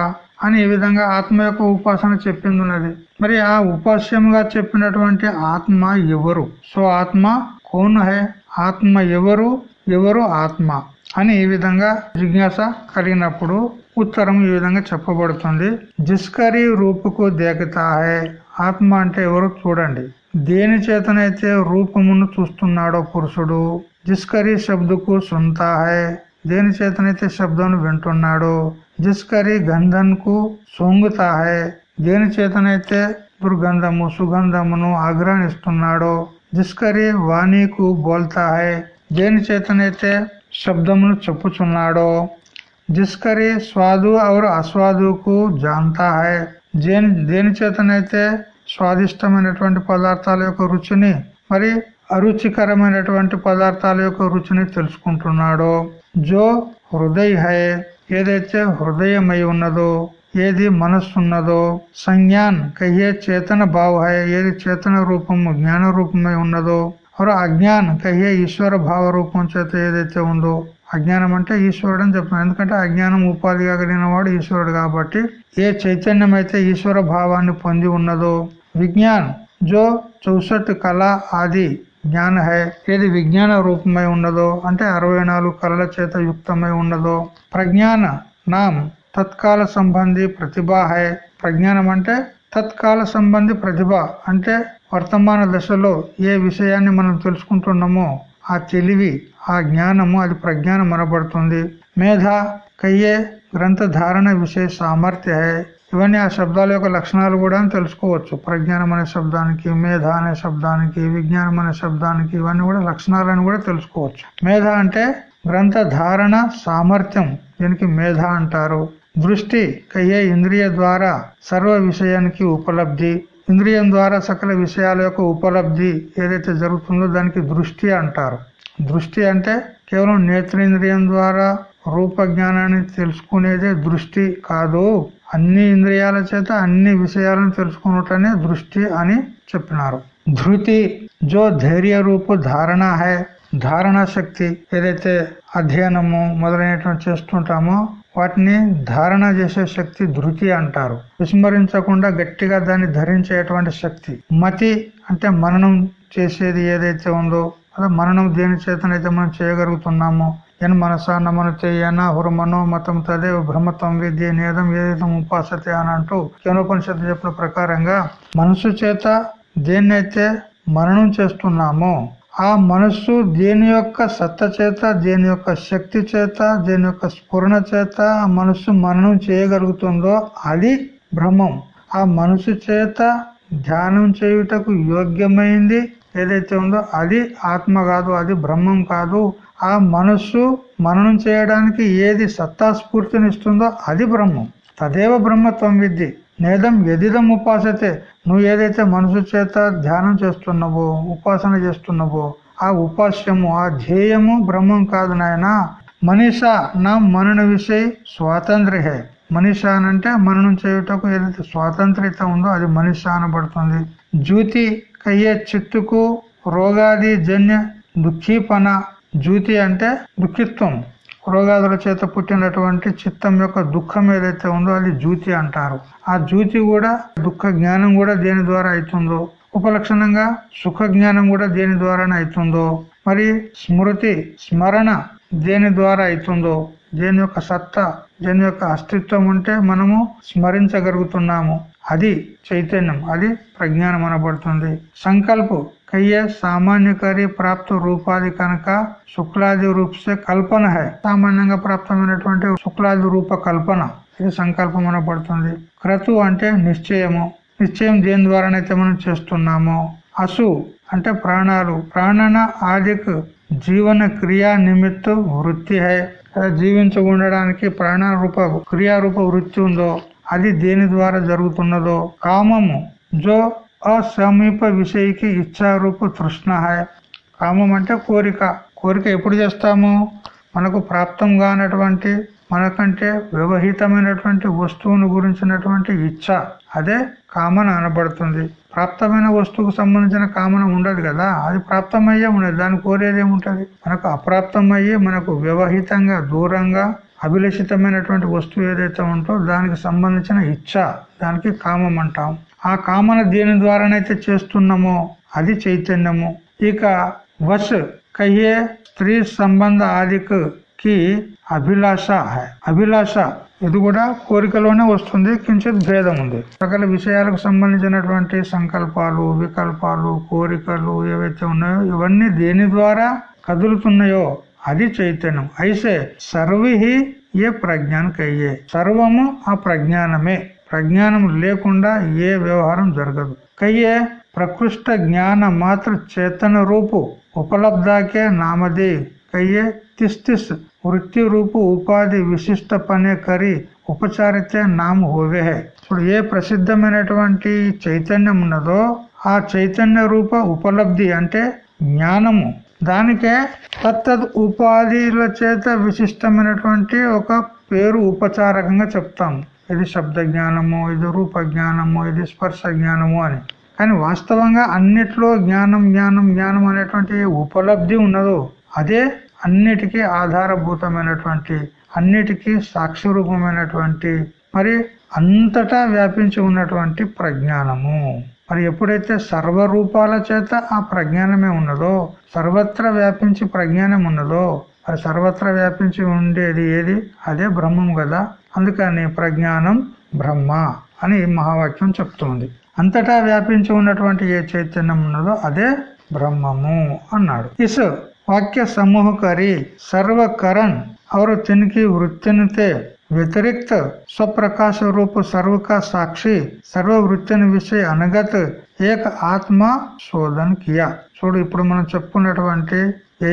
అని ఈ విధంగా ఆత్మ యొక్క ఉపాసన చెప్పింది ఉన్నది మరి ఆ ఉపాస్యంగా చెప్పినటువంటి ఆత్మ ఎవరు సో ఆత్మ కోన్ హై ఆత్మ ఎవరు ఎవరు ఆత్మ అని ఈ విధంగా జిజ్ఞాస కలిగినప్పుడు ఉత్తరం ఈ విధంగా చెప్పబడుతుంది. జిస్కరి రూపుకు దేకతా హే. ఆత్మ అంటే ఎవరు చూడండి. దేని చేతనైతే రూపమును చూస్తున్నాడో పురుషుడు జిస్కరి శబ్దకు సుంతా హై. దేని చేతనైతే శబ్దం వింటున్నాడో జిస్కరి గంధన్కు సొంగుతా హై. దేని చేతనైతే దుర్గంధము సుగంధమును ఆగ్రహణిస్తున్నాడో దుష్కరి వాణికు బోల్తా హై దేని చేతనైతే శబ్దమును చెప్పుచున్నాడో? జిస్కరి స్వాదు అవరు అస్వాదుకు జాంతా హై దేని దేని చేతనైతే స్వాదిష్టమైనటువంటి పదార్థాల యొక్క రుచిని మరి అరుచికరమైనటువంటి పదార్థాల యొక్క రుచిని తెలుసుకుంటున్నాడో? జో హృదయ హై ఏదైతే హృదయమై ఉన్నదో ఏది మనస్సున్నదో సంజ్ఞాన్ కయ్యే చేతన భావహయ ఏది చేతన రూపము జ్ఞాన రూపమై ఉన్నదో और అజ్ఞాన్ కహే ఈశ్వర భావ రూపం చేత ఏదైతే ఉందో. అజ్ఞానం అంటే ఈశ్వరుడు అని చెప్తున్నాను ఎందుకంటే అజ్ఞానం ఉపాధిగా కలిగిన వాడు ఈశ్వరుడు కాబట్టి ఏ చైతన్యం అయితే ఈశ్వర భావాన్ని పొంది ఉన్నదో విజ్ఞాన్ జో చౌసట్ కళ ఆది జ్ఞాన హై ఏది విజ్ఞాన రూపమై ఉన్నదో అంటే అరవై నాలుగు కళల చేత యుక్తమై ఉన్నదో ప్రజ్ఞాన నామ్ తత్కాల సంబంధి ప్రతిభ హై. ప్రజ్ఞానం అంటే తత్కాల సంబంధి ప్రతిభ అంటే వర్తమాన దశలో ఏ విషయాన్ని మనం తెలుసుకుంటున్నామో ఆ తెలివి ఆ జ్ఞానము అది ప్రజ్ఞానం అనబడుతుంది. మేధ కయ్యే గ్రంథధారణ విషయ సామర్థ్య ఇవన్నీ ఆ శబ్దాల యొక్క లక్షణాలు కూడా తెలుసుకోవచ్చు. ప్రజ్ఞానం అనే శబ్దానికి మేధ అనే శబ్దానికి విజ్ఞానం అనే శబ్దానికి ఇవన్నీ కూడా లక్షణాలను కూడా తెలుసుకోవచ్చు. మేధ అంటే గ్రంథ ధారణ సామర్థ్యం. దీనికి మేధ అంటారు. దృష్టి కయ్యే ఇంద్రియ ద్వారా సర్వ విషయానికి ఉపలబ్ధి ఇంద్రియం ద్వారా సకల విషయాల యొక్క ఉపలబ్ధి ఏదైతే జరుగుతుందో దానికి దృష్టి అంటారు. దృష్టి అంటే కేవలం నేత్రేంద్రియం ద్వారా రూప జ్ఞానాన్ని తెలుసుకునేదే దృష్టి కాదు. అన్ని ఇంద్రియాల చేత అన్ని విషయాలను తెలుసుకున్నటనే దృష్టి అని చెప్పినారు. ధృతి జో ధైర్య రూపు ధారణ హై ధారణ శక్తి ఏదైతే అధ్యయనము మొదలైనటువంటి చేస్తుంటామో వాటిని ధారణ చేసే శక్తి ధృతి అంటారు. విస్మరించకుండా గట్టిగా దాన్ని ధరించేటువంటి శక్తి. మతి అంటే మననం చేసేది ఏదైతే ఉందో అదే మననం దేని చేతనైతే మనం చేయగలుగుతున్నామో ఎన్ మనసా నమనతే చేయన హురమనో మతం తదే భ్రమతం విద్య నేదం ఏదైతే ఉపాసతే అని అంటూ కేనోపనిషత్తు చెప్పిన ప్రకారంగా మనసు చేత దేన్నైతే మననం చేస్తున్నామో ఆ మనస్సు దేని యొక్క సత్త చేత దేని యొక్క శక్తి చేత దేని యొక్క స్ఫురణ చేత ఆ మనస్సు మననం చేయగలుగుతుందో అది బ్రహ్మం. ఆ మనసు చేత ధ్యానం చేయుటకు యోగ్యమైంది ఏదైతే ఉందో అది ఆత్మ కాదు అది బ్రహ్మం కాదు. ఆ మనస్సు మననం చేయడానికి ఏది సత్తా స్ఫూర్తినిస్తుందో అది బ్రహ్మం. తదేవ బ్రహ్మత్వం విద్ది నేదం ఎదిదం ఉపాసతే. నువ్వు ఏదైతే మనసు చేత ధ్యానం చేస్తున్నావో ఉపాసన చేస్తున్నావో ఆ ఉపాస్యము ఆ ధ్యేయము బ్రహ్మం కాదు నాయన. మనిష నా మనన విషయ స్వాతంత్ర్య. హే మనీష అనంటే మననం చేయుటకు ఏదైతే స్వాతంత్ర్యత ఉందో అది మనిష అనబడుతుంది. జ్యూతి కయ్యే చిత్తుకు రోగాది జన్య దుఃఖీపన. జ్యూతి అంటే దుఃఖిత్వం. రోగాదుల చేత పుట్టినటువంటి చిత్తం యొక్క దుఃఖం ఏదైతే ఉందో అది జ్యూతి అంటారు. ఆ జ్యూతి కూడా దుఃఖ జ్ఞానం కూడా దేని ద్వారా అవుతుందో ఉపలక్షణంగా సుఖ జ్ఞానం కూడా దేని ద్వారానే అవుతుందో మరి స్మృతి స్మరణ దేని ద్వారా అవుతుందో దేని యొక్క సత్తా దేని యొక్క అస్తిత్వం ఉంటే మనము స్మరించగలుగుతున్నాము. అది చైతన్యం అది ప్రజ్ఞానం అనబడుతుంది. సంకల్పం కయ్యే సామాన్యకరి ప్రాప్త రూపాది కనుక శుక్లాది రూపసే కల్పన హై సామాన్యంగా ప్రాప్తమైనటువంటి శుక్లాది రూప కల్పన ఇది సంకల్పం అనబడుతుంది క్రతు అంటే నిశ్చయము నిశ్చయం దేని ద్వారానైతే మనం చేస్తున్నామో అసు అంటే ప్రాణాలు ప్రాణన ఆదిక్ జీవన క్రియా నిమిత్త వృత్తి హై జీవించకుండడానికి ప్రాణ రూప క్రియారూప వృత్తి ఉందో అది దేని ద్వారా జరుగుతున్నదో కామము జో అసమీప విషయకి ఇచ్చారూప తృష్ణ కామం అంటే కోరిక. కోరిక ఎప్పుడు చేస్తాము? మనకు ప్రాప్తం కానటువంటి మనకంటే వ్యవహితమైనటువంటి వస్తువును గురించినటువంటి ఇచ్చ. అదే కామన అనబడుతుంది. ప్రాప్తమైన వస్తువుకు సంబంధించిన కామన ఉండదు కదా? అది ప్రాప్తమయ్యే ఉండదు. దాన్ని కోరేది ఏముంటది? మనకు అప్రాప్తమయ్యే మనకు వ్యవహితంగా దూరంగా అభిలషితమైనటువంటి వస్తువు ఏదైతే ఉంటో దానికి సంబంధించిన ఇచ్చ. దానికి కామం అంటాం. ఆ కామన దేని ద్వారానైతే చేస్తున్నామో అది చైతన్యము. ఇక వస్ కయ్యే స్త్రీ సంబంధ ఆదికు కి అభిలాష అభిలాష ఇది కూడా కోరికలోనే వస్తుంది కించిత్ భేదం ఉంది. సకల విషయాలకు సంబంధించినటువంటి సంకల్పాలు వికల్పాలు కోరికలు ఏవైతే ఉన్నాయో ఇవన్నీ దేని ద్వారా కదులుతున్నాయో అది చైతన్యం. అయితే సర్వి ఏ ప్రజ్ఞానికి అయ్యే సర్వము ఆ ప్రజ్ఞానమే. ప్రజ్ఞానం లేకుండా ఏ వ్యవహారం జరగదు. కయ్యే ప్రకృష్ట జ్ఞాన మాత్ర చేతన రూపు ఉపలబ్ధాకే నామది కయ్యే తిస్ తిస్ వృత్తి రూపు ఉపాధి విశిష్ట పనే కరి ఉపచారితే నామ హోవే. ఇప్పుడు ఏ ప్రసిద్ధమైనటువంటి చైతన్యం ఉన్నదో ఆ చైతన్య రూప ఉపలబ్ధి అంటే జ్ఞానము. దానికే తత్తద్ ఉపాధిల చేత విశిష్టమైనటువంటి ఒక పేరు ఉపచారకంగా చెప్తాము. ఇది శబ్ద జ్ఞానము ఇది రూప జ్ఞానము ఇది స్పర్శ జ్ఞానము అని. కానీ వాస్తవంగా అన్నిట్లో జ్ఞానం జ్ఞానం జ్ఞానం అనేటువంటి ఉపలబ్ధి ఉన్నదో అదే అన్నిటికీ ఆధారభూతమైనటువంటి అన్నిటికీ సాక్షి రూపమైనటువంటి మరి అంతటా వ్యాపించి ఉన్నటువంటి ప్రజ్ఞానము. మరి ఎప్పుడైతే సర్వరూపాల చేత ఆ ప్రజ్ఞానమే ఉన్నదో సర్వత్ర వ్యాపించి ప్రజ్ఞానం ఉన్నదో అది సర్వత్ర వ్యాపించి ఉండేది ఏది అదే బ్రహ్మం కదా అందుకని ప్రజ్ఞానం బ్రహ్మ అని మహావాక్యం చెప్తుంది అంతటా వ్యాపించి ఉన్నటువంటి ఏ చైతన్యం ఉన్నదో అదే బ్రహ్మము అన్నాడు ఇస్ वाक्य समूह करी सर्व करण और तिनकी वृत्तिनते व्यतिरिक्त स्वप्रकाश रूप सर्व का साक्षी सर्व వృత్తిని విషయ అనగత్ ఏక ఆత్మ శోధన కియా చూడు ఇప్పుడు మనం చెప్పుకున్నటువంటి ఏ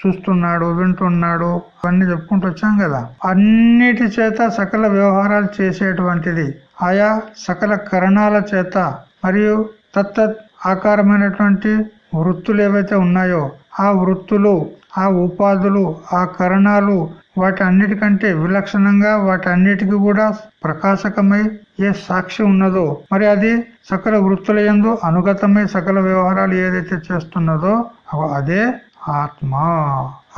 చూస్తున్నాడు వింటున్నాడు అవన్నీ చెప్పుకుంటూ వచ్చాం కదా. అన్నిటి చేత సకల వ్యవహారాలు చేసేటువంటిది. ఆయా సకల కరణాల చేత మరియు తత్తత్ ఆకారమైనటువంటి వృత్తులు ఏవైతే ఉన్నాయో ఆ వృత్తులు ఆ ఉపాధులు ఆ కరణాలు వాటి అన్నిటికంటే విలక్షణంగా వాటి అన్నిటికీ కూడా ప్రకాశకమై ఏ సాక్షి ఉన్నదో మరి అది సకల వృత్తుల ఎందు అనుగతమై సకల వ్యవహారాలు ఏదైతే చేస్తున్నదో అదే ఆత్మ.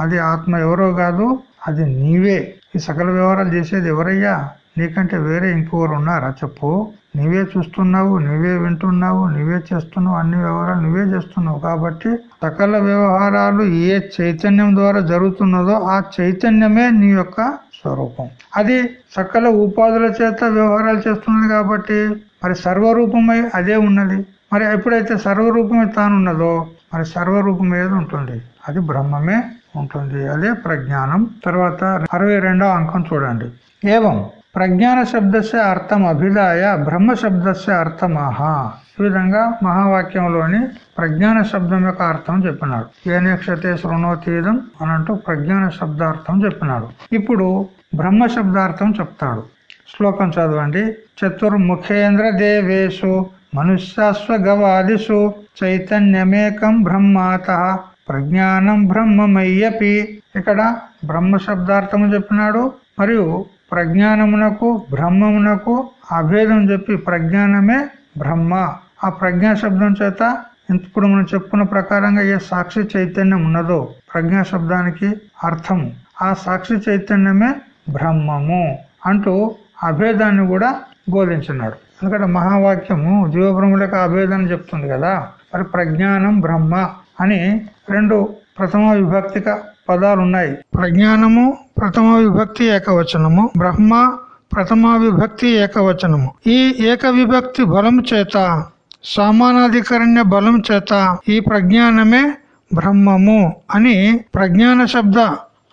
అది ఆత్మ ఎవరో కాదు అది నీవే. ఈ సకల వ్యవహారాలు చేసేది ఎవరయ్యా? నీకంటే వేరే ఇంకొకరు ఉన్నారా? చెప్పు. నీవే చూస్తున్నావు నీవే వింటున్నావు నీవే చేస్తున్నావు అన్ని వ్యవహారాలు నువ్వే చేస్తున్నావు. కాబట్టి సకల వ్యవహారాలు ఏ చైతన్యం ద్వారా జరుగుతున్నదో ఆ చైతన్యమే నీ యొక్క స్వరూపం. అది సకల ఉపాధుల చేత వ్యవహారాలు చేస్తున్నది కాబట్టి మరి సర్వరూపమై అదే ఉన్నది. మరి ఎప్పుడైతే సర్వరూపమే తానున్నదో మరి సర్వరూపం ఏది ఉంటుంది. అది బ్రహ్మమే ఉంటుంది. అదే ప్రజ్ఞానం. తర్వాత అరవై అంకం చూడండి. ఏవం? ప్రజ్ఞాన శబ్దస్య అర్థం అభిదాయ బ్రహ్మ శబ్దస్య అర్థమహా. ఈ విధంగా మహావాక్యంలోని ప్రజ్ఞాన శబ్దం యొక్క అర్థం చెప్పినాడు. ఏనేక్షతే శృణోతీదం అనంటూ ప్రజ్ఞాన శబ్దార్థం చెప్పినాడు. ఇప్పుడు బ్రహ్మ శబ్దార్థం చెప్తాడు. శ్లోకం చదవండి. చతుర్ముఖేంద్ర దేవేశు మనుష్యాస్వగవాదిషు చైతన్యమేకం బ్రహ్మాత ప్రజ్ఞానం బ్రహ్మమయ్యపి ఇక్కడ బ్రహ్మ శబ్దార్థము చెప్పినాడు మరియు ప్రజ్ఞానమునకు బ్రహ్మమునకు అభేదం చెప్పి ప్రజ్ఞానమే బ్రహ్మ. ఆ ప్రజ్ఞా శబ్దం చేత ఇప్పుడు మనం చెప్పుకున్న ప్రకారంగా ఏ సాక్షి చైతన్యం ఉన్నదో ప్రజ్ఞా శబ్దానికి అర్థము ఆ సాక్షి చైతన్యమే బ్రహ్మము అంటూ అభేదాన్ని కూడా బోధించినాడు. ఎందుకంటే మహావాక్యము జీవబ్రహ్మలకు అభేదాన్ని చెప్తుంది కదా. మరి ప్రజ్ఞానం బ్రహ్మ అని రెండు ప్రథమ విభక్తిక పదాలు ఉన్నాయి ప్రజ్ఞానము ప్రథమ విభక్తి ఏకవచనము బ్రహ్మ ప్రథమ విభక్తి ఏకవచనము. ఈ ఏక విభక్తి బలం చేత సామానాధికరణ్య బలం చేత ఈ ప్రజ్ఞానమే బ్రహ్మము అని ప్రజ్ఞాన శబ్ద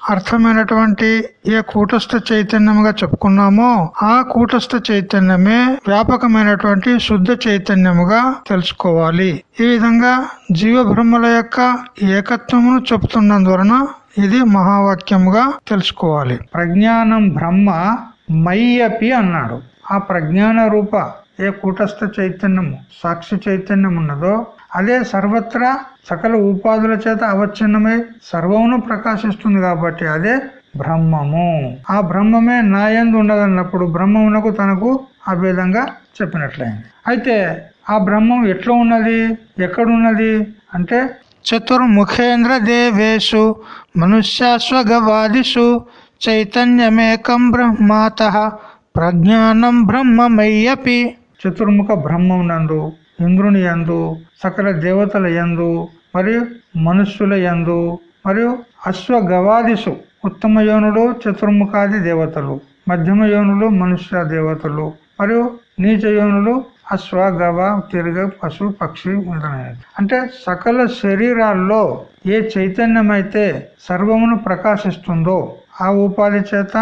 అర్థమైనటువంటి ఏ కూటస్థ చైతన్యముగా చెప్పుకున్నామో ఆ కూటస్థ చైతన్యమే వ్యాపకమైనటువంటి శుద్ధ చైతన్యముగా తెలుసుకోవాలి. ఈ విధంగా జీవబ్రహ్మల యొక్క ఏకత్వమును చెప్తున్నందువలన ఇది మహావాక్యముగా తెలుసుకోవాలి. ప్రజ్ఞానం బ్రహ్మ మయ్యపి అన్నాడు. ఆ ప్రజ్ఞాన రూప ఏ కూటస్థ చైతన్యము సాక్షి చైతన్యం ఉన్నదో అదే సర్వత్రా సకల ఉపాధుల చేత అవచ్ఛిన్నమై సర్వమును ప్రకాశిస్తుంది కాబట్టి అదే బ్రహ్మము. ఆ బ్రహ్మమే నాయందు ఉండదన్నప్పుడు బ్రహ్మమునకు తనకు అభేదంగా చెప్పినట్లయింది. అయితే ఆ బ్రహ్మం ఎట్లా ఉన్నది? ఎక్కడున్నది? అంటే చతుర్ముఖేంద్ర దేవేషు మనుష్యాశ్వగవాదిషు చైతన్యమేకం బ్రహ్మాత ప్రజ్ఞానం బ్రహ్మమయ్యపి. చతుర్ముఖ బ్రహ్మం నందు ఇంద్రుని యందు సకల దేవతల యందు మరియు మనుష్యుల యందు మరియు అశ్వగవాదిషు ఉత్తమ యోనులు చతుర్ముఖాది దేవతలు మధ్యమ యోనులు మనుష్య దేవతలు మరియు నీచ యోనులు అశ్వ గవ తిరగ పశు పక్షి మొదలైనవి. అంటే సకల శరీరాల్లో ఏ చైతన్యం అయితే సర్వమును ప్రకాశిస్తుందో ఆ ఉపాధి చేత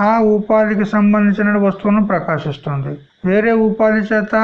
ఆ ఉపాధికి సంబంధించిన వస్తువును ప్రకాశిస్తుంది. వేరే ఉపాధి చేత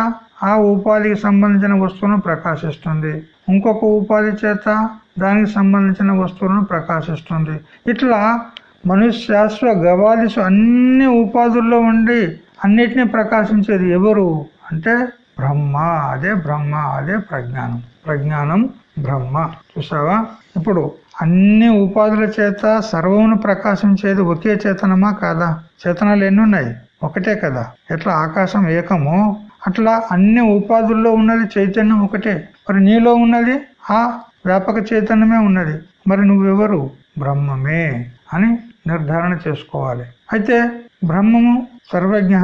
ఆ ఉపాధికి సంబంధించిన వస్తువును ప్రకాశిస్తుంది. ఇంకొక ఉపాధి చేత దానికి సంబంధించిన వస్తువులను ప్రకాశిస్తుంది. ఇట్లా మనుష్యాశ్వ గవాదిసు అన్ని ఉపాధుల్లో ఉండి అన్నిటినీ ప్రకాశించేది ఎవరు? అంటే బ్రహ్మ. అదే బ్రహ్మ అదే ప్రజ్ఞానం. ప్రజ్ఞానం బ్రహ్మ. చూసావా? ఇప్పుడు అన్ని ఉపాధుల చేత సర్వమును ప్రకాశించేది ఒకే చేతనమా కాదా? చేతనాలు ఎన్ని ఉన్నాయి? ఒకటే కదా. ఎట్లా? ఆకాశం ఏకము అట్లా అన్ని ఉపాధుల్లో ఉన్నది చైతన్యం ఒకటే. మరి నీలో ఉన్నది ఆ వ్యాపక చైతన్యమే ఉన్నది. మరి నువ్వెవరు? బ్రహ్మమే అని నిర్ధారణ చేసుకోవాలి. అయితే బ్రహ్మము సర్వజ్ఞ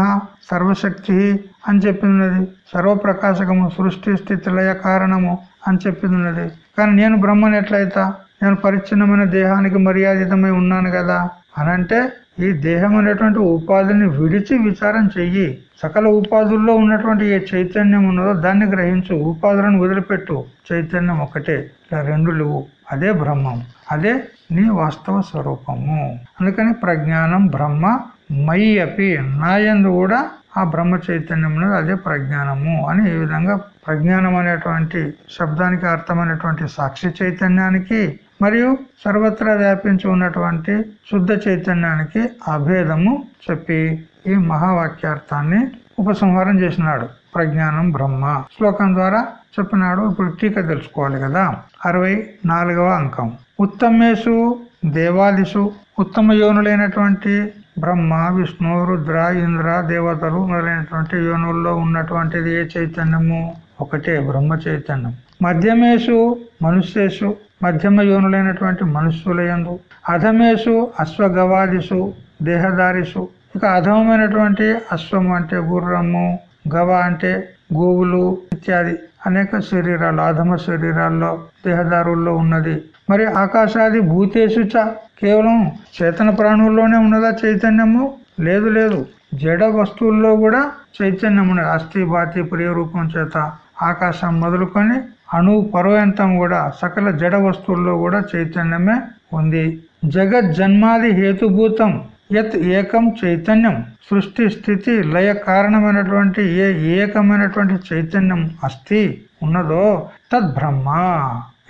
సర్వశక్తి అని చెప్పింది సర్వప్రకాశకము సృష్టి స్థితి లయ కారణము అని చెప్పింది కానీ నేను బ్రహ్మని ఎట్లయితా? నేను పరిచ్ఛిన్నమైన దేహానికి మర్యాదితమై ఉన్నాను కదా. అనంటే ఈ దేహం అనేటువంటి ఉపాధిని విడిచి విచారం చెయ్యి. సకల ఉపాధుల్లో ఉన్నటువంటి ఏ చైతన్యం ఉన్నదో దాన్ని గ్రహించు. ఉపాధులను వదిలిపెట్టు. చైతన్యం ఒకటే. ఇలా రెండు లేవు. అదే బ్రహ్మం. అదే నీ వాస్తవ స్వరూపము. అందుకని ప్రజ్ఞానం బ్రహ్మ మై అపి నాయందు కూడా ఆ బ్రహ్మ చైతన్యం అదే ప్రజ్ఞానము అని ఈ విధంగా ప్రజ్ఞానం అనేటువంటి శబ్దానికి అర్థమైనటువంటి సాక్షి చైతన్యానికి మరియు సర్వత్రా వ్యాపించి ఉన్నటువంటి శుద్ధ చైతన్యానికి అభేదము చెప్పి ఈ మహావాక్యార్థాన్ని ఉపసంహారం చేసినాడు. ప్రజ్ఞానం బ్రహ్మ. శ్లోకం ద్వారా చెప్పినాడు. ఇప్పుడు టీక తెలుసుకోవాలి కదా. అరవై నాలుగవ అంకం. ఉత్తమేషు దేవాదిషు ఉత్తమ యోనులైనటువంటి బ్రహ్మ విష్ణు రుద్ర ఇంద్ర దేవతలు మొదలైనటువంటి యోనుల్లో ఉన్నటువంటిది ఏ చైతన్యము? ఒకటే బ్రహ్మ చైతన్యం. మధ్యమేషు మనుష్యేషు మధ్యమ యోనులైనటువంటి మనుష్యులయందు. అధమేషు అశ్వగవాదిషు దేహదారిషు ఇక అధమమైనటువంటి అశ్వం అంటే గుర్రము గవ అంటే గోవులు ఇత్యాది అనేక శరీరాలు అధమ శరీరాల్లో దేహదారుల్లో ఉన్నది. మరి ఆకాశాది భూతేశుచ కేవలం చేతన ప్రాణుల్లోనే ఉన్నదా చైతన్యము? లేదు లేదు. జడ వస్తువుల్లో కూడా చైతన్యం ఉన్నది అస్థి బాతి ప్రియ రూపం చేత ఆకాశం మొదలుకొని అణు పర్వంతం కూడా సకల జడ వస్తువుల్లో కూడా చైతన్యమే ఉంది. జగత్ జన్మాది హేతుభూతం యత్ ఏకం చైతన్యం. సృష్టి స్థితి లయ కారణమైనటువంటి ఏ ఏకమైనటువంటి చైతన్యం అస్థి ఉన్నదో తద్ బ్రహ్మ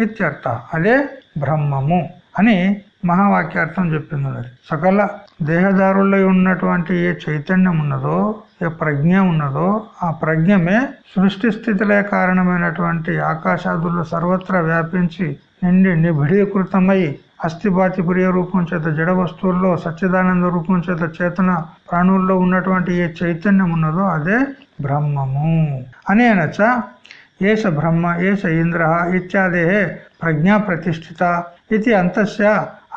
ఇత్యర్థ. అదే బ్రహ్మము అని మహావాక్యార్థం చెప్పింది సకల దేహదారుల్లో ఉన్నటువంటి ఏ చైతన్యం ఉన్నదో ఏ ప్రజ్ఞ ఉన్నదో ఆ ప్రజ్ఞమే సృష్టి స్థితిలే కారణమైనటువంటి ఆకాశాదుల్లో సర్వత్రా వ్యాపించి నిండి నిభిడీకృతమై అస్థిపాతి ప్రియ రూపం చేత జడ వస్తువుల్లో సచ్చిదానంద రూపం చేత చేతన ప్రాణుల్లో ఉన్నటువంటి ఏ చైతన్యం ఉన్నదో అదే బ్రహ్మము. అని అనొచ్చ ఏష బ్రహ్మ ఏష ఇంద్ర ఇత్యాదే ప్రజ్ఞా ప్రతిష్ఠిత ఇది అంతస్య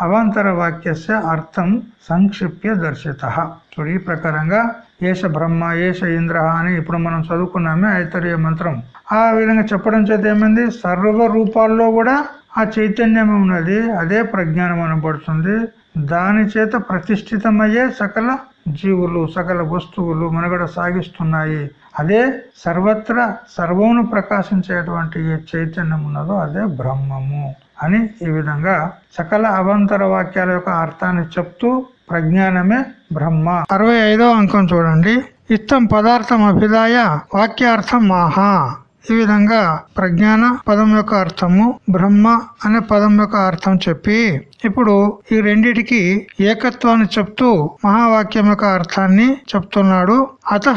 అవాంతర వాక్యస్య అర్థం సంక్షిప్య దర్శిత. చూడు ఈ ప్రకారంగా ఏష బ్రహ్మ ఏష ఇంద్ర అని ఇప్పుడు మనం చదువుకున్నామే ఐతర్య మంత్రం. ఆ విధంగా చెప్పడం చేత ఏమైంది? సర్వ రూపాల్లో కూడా ఆ చైతన్యం ఉన్నది. అదే ప్రజ్ఞానం అనబడుతుంది. దాని చేత ప్రతిష్ఠితమయ్యే సకల జీవులు సకల వస్తువులు మనుగడ సాగిస్తున్నాయి. అదే సర్వత్రా సర్వమును ప్రకాశించేటువంటి ఏ చైతన్యం ఉన్నదో అదే బ్రహ్మము అని ఈ విధంగా సకల అవంతర వాక్యాల యొక్క అర్థాన్ని చెప్తూ ప్రజ్ఞానమే బ్రహ్మ. అరవై అంకం చూడండి. ఇత్తం పదార్థం అభిదాయ వాక్యార్థం మాహా ఈ విధంగా ప్రజ్ఞాన పదం యొక్క అర్థము బ్రహ్మ అనే పదం యొక్క అర్థం చెప్పి ఇప్పుడు ఈ రెండిటికి ఏకత్వాన్ని చెప్తూ మహావాక్యం యొక్క అర్థాన్ని చెప్తున్నాడు. అత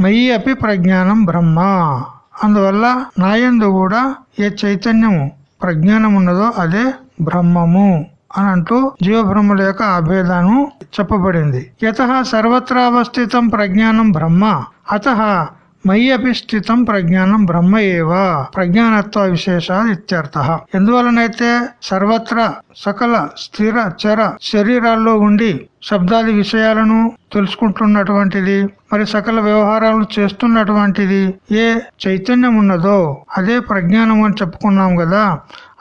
మయి అపి ప్రజ్ఞానం బ్రహ్మ. అందువల్ల నాయందు కూడా ఏ చైతన్యము ప్రజ్ఞానం ఉన్నదో అదే బ్రహ్మము అని అంటూ జీవబ్రహ్మల యొక్క అభేదాను చెప్పబడింది. యత సర్వత్రావస్థితం ప్రజ్ఞానం బ్రహ్మ. అత మయ్యపి స్థితం ప్రజ్ఞానం బ్రహ్మ ఏవ. ప్రజ్ఞానత్వ విశేషాలు ఇత్యర్థ. ఎందువలనైతే సర్వత్రా సకల స్థిర చర శరీరాల్లో ఉండి శబ్దాది విషయాలను తెలుసుకుంటున్నటువంటిది మరి సకల వ్యవహారాలు చేస్తున్నటువంటిది ఏ చైతన్యం ఉన్నదో అదే ప్రజ్ఞానం అని చెప్పుకున్నాం కదా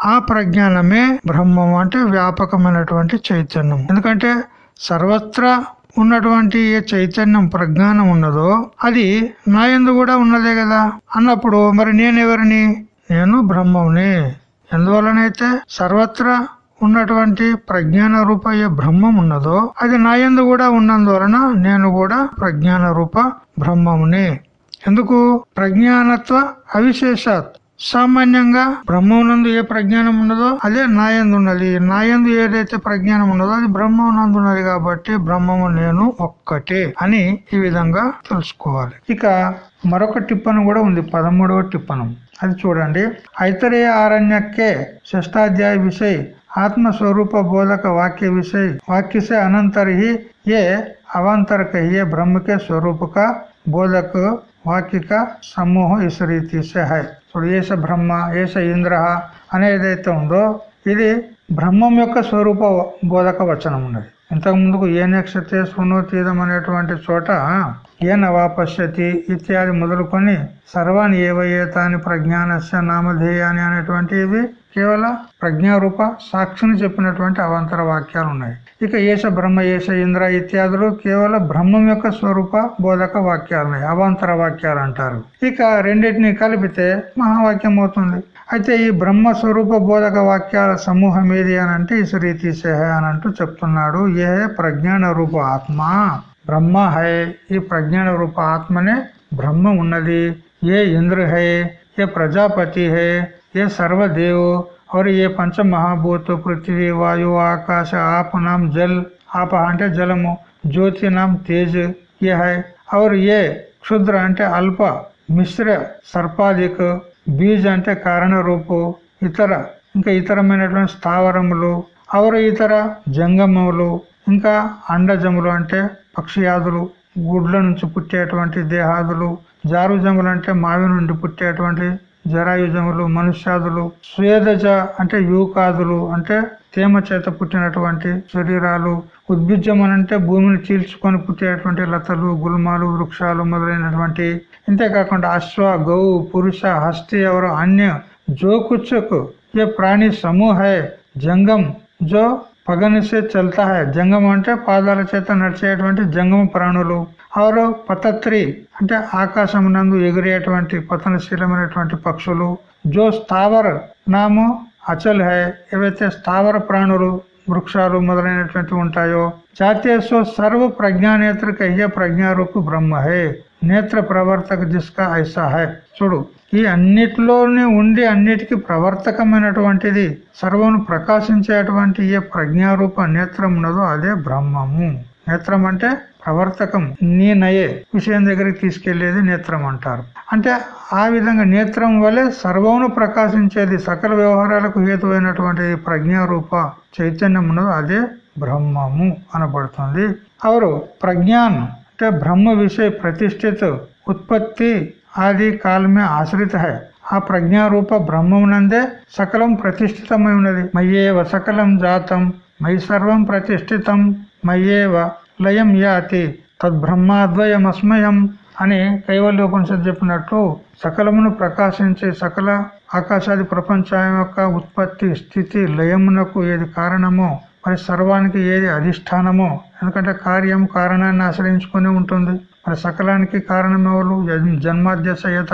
ఆ ప్రజ్ఞానమే బ్రహ్మం అంటే వ్యాపకమైనటువంటి చైతన్యం. ఎందుకంటే సర్వత్రా ఉన్నటువంటి ఏ చైతన్యం ప్రజ్ఞానం ఉన్నదో అది నా ఎందు కూడా ఉన్నదే కదా. అన్నప్పుడు మరి నేనెవరిని? నేను బ్రహ్మవుని. ఎందువలనైతే సర్వత్రా ఉన్నటువంటి ప్రజ్ఞాన రూప ఏ బ్రహ్మం ఉన్నదో అది నా ఎందు కూడా ఉన్నందువలన నేను కూడా ప్రజ్ఞాన రూప బ్రహ్మముని. ఎందుకు? ప్రజ్ఞానత్వ అవిశేషాత్. సామాన్యంగా బ్రహ్మవునందు ఏ ప్రజ్ఞానం ఉన్నదో అదే నాయందు ఉండాలి నాయందు ఏదైతే ప్రజ్ఞానం ఉన్నదో అది బ్రహ్మనందు ఉన్నది కాబట్టి బ్రహ్మము నేను ఒక్కటే అని ఈ విధంగా తెలుసుకోవాలి. ఇక మరొక టిప్పను కూడా ఉంది పదమూడవ టిప్పను. అది చూడండి. ఐతరేయ ఆరణ్యకే షష్టాధ్యాయ విషయ ఆత్మస్వరూప బోధక వాక్య విషయ వాక్యసే అనంతరి ఏ అవాంతరక ఏ బ్రహ్మకే స్వరూపక బోధక వాక్యక సమూహం समूह తీసే హై ఇప్పుడు ఏస బ్రహ్మ ఏస ఇంద్ర అనేదైతే ఉందో ఇది బ్రహ్మం యొక్క స్వరూప బోధక వచనం ఉన్నది. ఇంతకు ముందుకు ఏ నక్షత్ర శృణోతీతం అనేటువంటి చోట ఏ నవాపశ్యతి ఇత్యాది మొదలుకొని సర్వాన్ని ఏవయేతాని ప్రజ్ఞానస్య నామధేయాన్ని అనేటువంటి ఇవి కేవల ప్రజ్ఞారూప సాక్షిని చెప్పినటువంటి అవంతర వాక్యాలు ఉన్నాయి ఇక ఏష బ్రహ్మ ఏష ఇంద్ర ఇత్యాదులు కేవల బ్రహ్మం యొక్క స్వరూప బోధక వాక్యాలు ఉన్నాయి అవాంతర వాక్యాలు అంటారు ఇక రెండింటిని కలిపితే మహావాక్యం అవుతుంది అయితే ఈ బ్రహ్మ స్వరూప బోధక వాక్యాల సమూహం ఏది అని అంటే ఇసు అని అంటూ చెప్తున్నాడు. ఏ ప్రజ్ఞాన రూప ఆత్మ? బ్రహ్మ హై. ఈ ప్రజ్ఞాన రూప ఆత్మనే బ్రహ్మ ఉన్నది. ఏ ఇంద్ర హై? ఏ ప్రజాపతి హై? ఏ సర్వదేవో అవరు ఏ పంచమహాభూత పృథ్వీ వాయు ఆకాశ ఆపనాం జల్ ఆప అంటే జలము జ్యోతినాం తేజ్ ఏ హై అవరు ఏ క్షుద్ర అంటే అల్ప మిశ్ర సర్పాధిక బీజ్ అంటే కారణ రూపు ఇతర ఇంకా ఇతరమైనటువంటి స్థావరములు ఔర ఇతర జంగమములు ఇంకా అండజములు అంటే పక్షియాదులు గుడ్ల నుంచి పుట్టేటువంటి దేహాదులు జారుజములు అంటే మావి నుండి పుట్టేటువంటి జరాయుజములు మనుష్యాదులు స్వేదజ అంటే యూకాదులు అంటే తేమ చేత పుట్టినటువంటి శరీరాలు ఉద్భిజమనంటే భూమిని చీల్చుకొని పుట్టేటువంటి లతలు గుల్మాలు వృక్షాలు మొదలైనటువంటి ఇంతేకాకుండా అశ్వ గౌ పురుష హస్తి ఎవరు అన్య జో కుచ్చుకు ఏ ప్రాణి సమూహ జంగం జో పగనిసే చల్తా హై జంగం అంటే పాదాల చేత నడిచేటువంటి జంగమ ప్రాణులు. ఆరు పతత్రి అంటే ఆకాశం నందు ఎగిరేటువంటి పతనశీలమైనటువంటి పక్షులు. జో స్థావర నాము అచల్ హై. ఏవైతే స్థావర ప్రాణులు వృక్షాలు మొదలైనటువంటి ఉంటాయో జాతీయ సర్వ ప్రజ్ఞానేత్ర కయ్య ప్రజ్ఞారూపు బ్రహ్మ హే. నేత్ర ప్రవర్తక జిస్కా ఐసా హై. చూడు ఈ అన్నిటిలోనే ఉండి అన్నిటికీ ప్రవర్తకమైనటువంటిది సర్వను ప్రకాశించేటువంటి ఏ ప్రజ్ఞారూప నేత్రం ఉన్నదో అదే బ్రహ్మము. నేత్రం అంటే ప్రవర్తకం నీ నయే విషయం దగ్గరికి తీసుకెళ్ళేది నేత్రం అంటారు. అంటే ఆ విధంగా నేత్రం వలె సర్వమును ప్రకాశించేది సకల వ్యవహారాలకు హేతువైనటువంటి ప్రజ్ఞారూప చైతన్యం అదే బ్రహ్మము అనబడుతుంది. అవరు ప్రజ్ఞాన్. అంటే బ్రహ్మ విషయ ప్రతిష్ఠిత ఉత్పత్తి ఆది కాలమే ఆశ్రిత హై. ఆ ప్రజ్ఞారూప బ్రహ్మమునందే సకలం ప్రతిష్ఠితమై ఉన్నది. మయ్యేవ సకలం జాతం మై సర్వం ప్రతిష్ఠితం మయ్యేవ లయం యాతి తద్బ్రహ్మాద్వయమస్మయం అని కైవల్యోపనిషత్ చెప్పినట్టు సకలమును ప్రకాశించే సకల ఆకాశాది ప్రపంచం యొక్క ఉత్పత్తి స్థితి లయమునకు ఏది కారణమో మరి సర్వానికి ఏది అధిష్టానమో ఎందుకంటే కార్యం కారణాన్ని ఆశ్రయించుకునే ఉంటుంది. మరి సకలానికి కారణం ఎవరు జన్మాధ్యసయత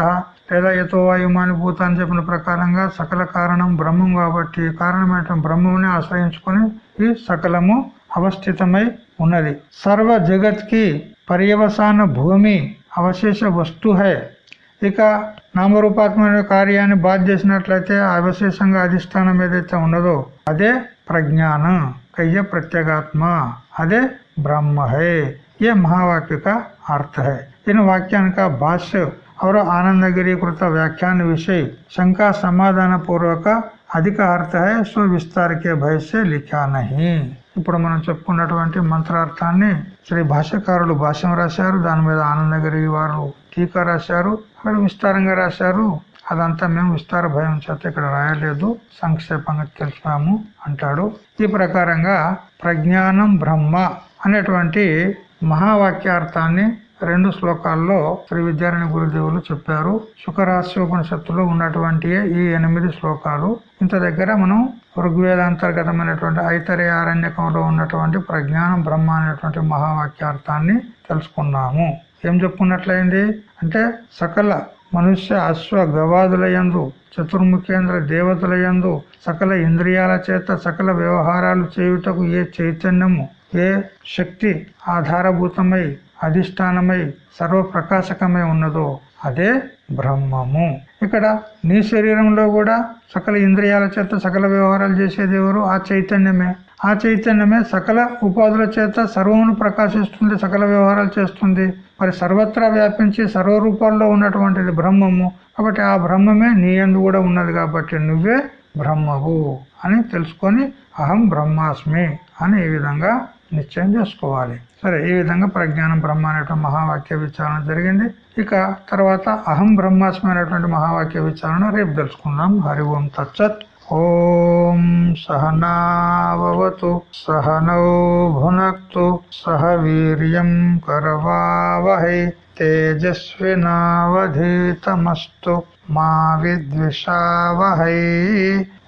లేదా యతో వాయుమాని భూత అని చెప్పిన ప్రకారంగా సకల కారణం బ్రహ్మం కాబట్టి కారణమైన బ్రహ్మముని ఆశ్రయించుకొని ఈ సకలము అవస్థితమై ఉన్నది సర్వ జగత్ కి పర్యవసాన భూమి అవశేష వస్తు హై ఇక నామరూపాత్మైన కార్యాన్ని బాధ చేసినట్లయితే అవశేషంగా అధిష్టానం ఏదైతే ఉన్నదో అదే ప్రజ్ఞానం కయ్య ప్రత్యేగాత్మ అదే ब्रह्म है ये महावाक्य का अर्थ है इन वाक्यान का भाष्य और आनंदगिरी कृत व्याख्यान विषय शंका समाधान पूर्वक అధిక అర్థ స్వ విస్తారకే భయసే లిఖా నహి ఇప్పుడు మనం చెప్పుకున్నటువంటి మంత్రార్థాన్ని శ్రీ భాష్యకారులు భాష్యం రాశారు దాని మీద ఆనందగిరి వారు టీకా రాశారు అక్కడ విస్తారంగా రాశారు. అదంతా మేము విస్తార భయం చేత ఇక్కడ రాయలేదు సంక్షేపంగా తెలుసుకున్నాము అంటాడు. ఈ ప్రకారంగా ప్రజ్ఞానం బ్రహ్మ అనేటువంటి మహావాక్యార్థాన్ని రెండు శ్లోకాల్లో శ్రీ విద్యారణి గురుదేవులు చెప్పారు. శుకరాశ్యోపనిషత్తులో ఉన్నటువంటి ఈ ఎనిమిది శ్లోకాలు. ఇంత దగ్గర మనం ఋగ్వేదాంతర్గతమైనటువంటి ఐతరేయారణ్యకంలో ఉన్నటువంటి ప్రజ్ఞానం బ్రహ్మ అనేటువంటి మహావాక్యార్థాన్ని తెలుసుకున్నాము. ఏం చెప్పుకున్నట్లయింది? అంటే సకల మనుష్య అశ్వ గవాదులయందు చతుర్ముఖేంద్ర దేవతలయందు సకల ఇంద్రియాల చేత సకల వ్యవహారాలు చేయుటకు ఏ చైతన్యము ఏ శక్తి ఆధారభూతమై అధిష్టానమై సర్వప్రకాశకమై ఉన్నదో అదే బ్రహ్మము. ఇక్కడ నీ శరీరంలో కూడా సకల ఇంద్రియాల చేత సకల వ్యవహారాలు చేసేది ఎవరు ఆ చైతన్యమే. ఆ చైతన్యమే సకల ఉపాధుల చేత సర్వమును ప్రకాశిస్తుంది సకల వ్యవహారాలు చేస్తుంది. మరి సర్వత్రా వ్యాపించి సర్వరూపాల్లో ఉన్నటువంటిది బ్రహ్మము. కాబట్టి ఆ బ్రహ్మమే నీ అందు కూడా ఉన్నది కాబట్టి నువ్వే బ్రహ్మవు అని తెలుసుకొని అహం బ్రహ్మాస్మి అని ఈ విధంగా నిశ్చయం చేసుకోవాలి. సరే ఈ విధంగా ప్రజ్ఞానం బ్రహ్మ అనేటువంటి మహావాక్య విచారణ జరిగింది. ఇక తర్వాత అహం బ్రహ్మాస్మి అనేటువంటి మహావాక్య విచారణ రేపు తెలుసుకుందాం. హరి ఓం తచ్చత్ ఓం సహనావతు సహనౌ భునక్తు సహ వీర్యం కరవావహై తేజస్వినావధీతమస్తు మా విద్విషావహై.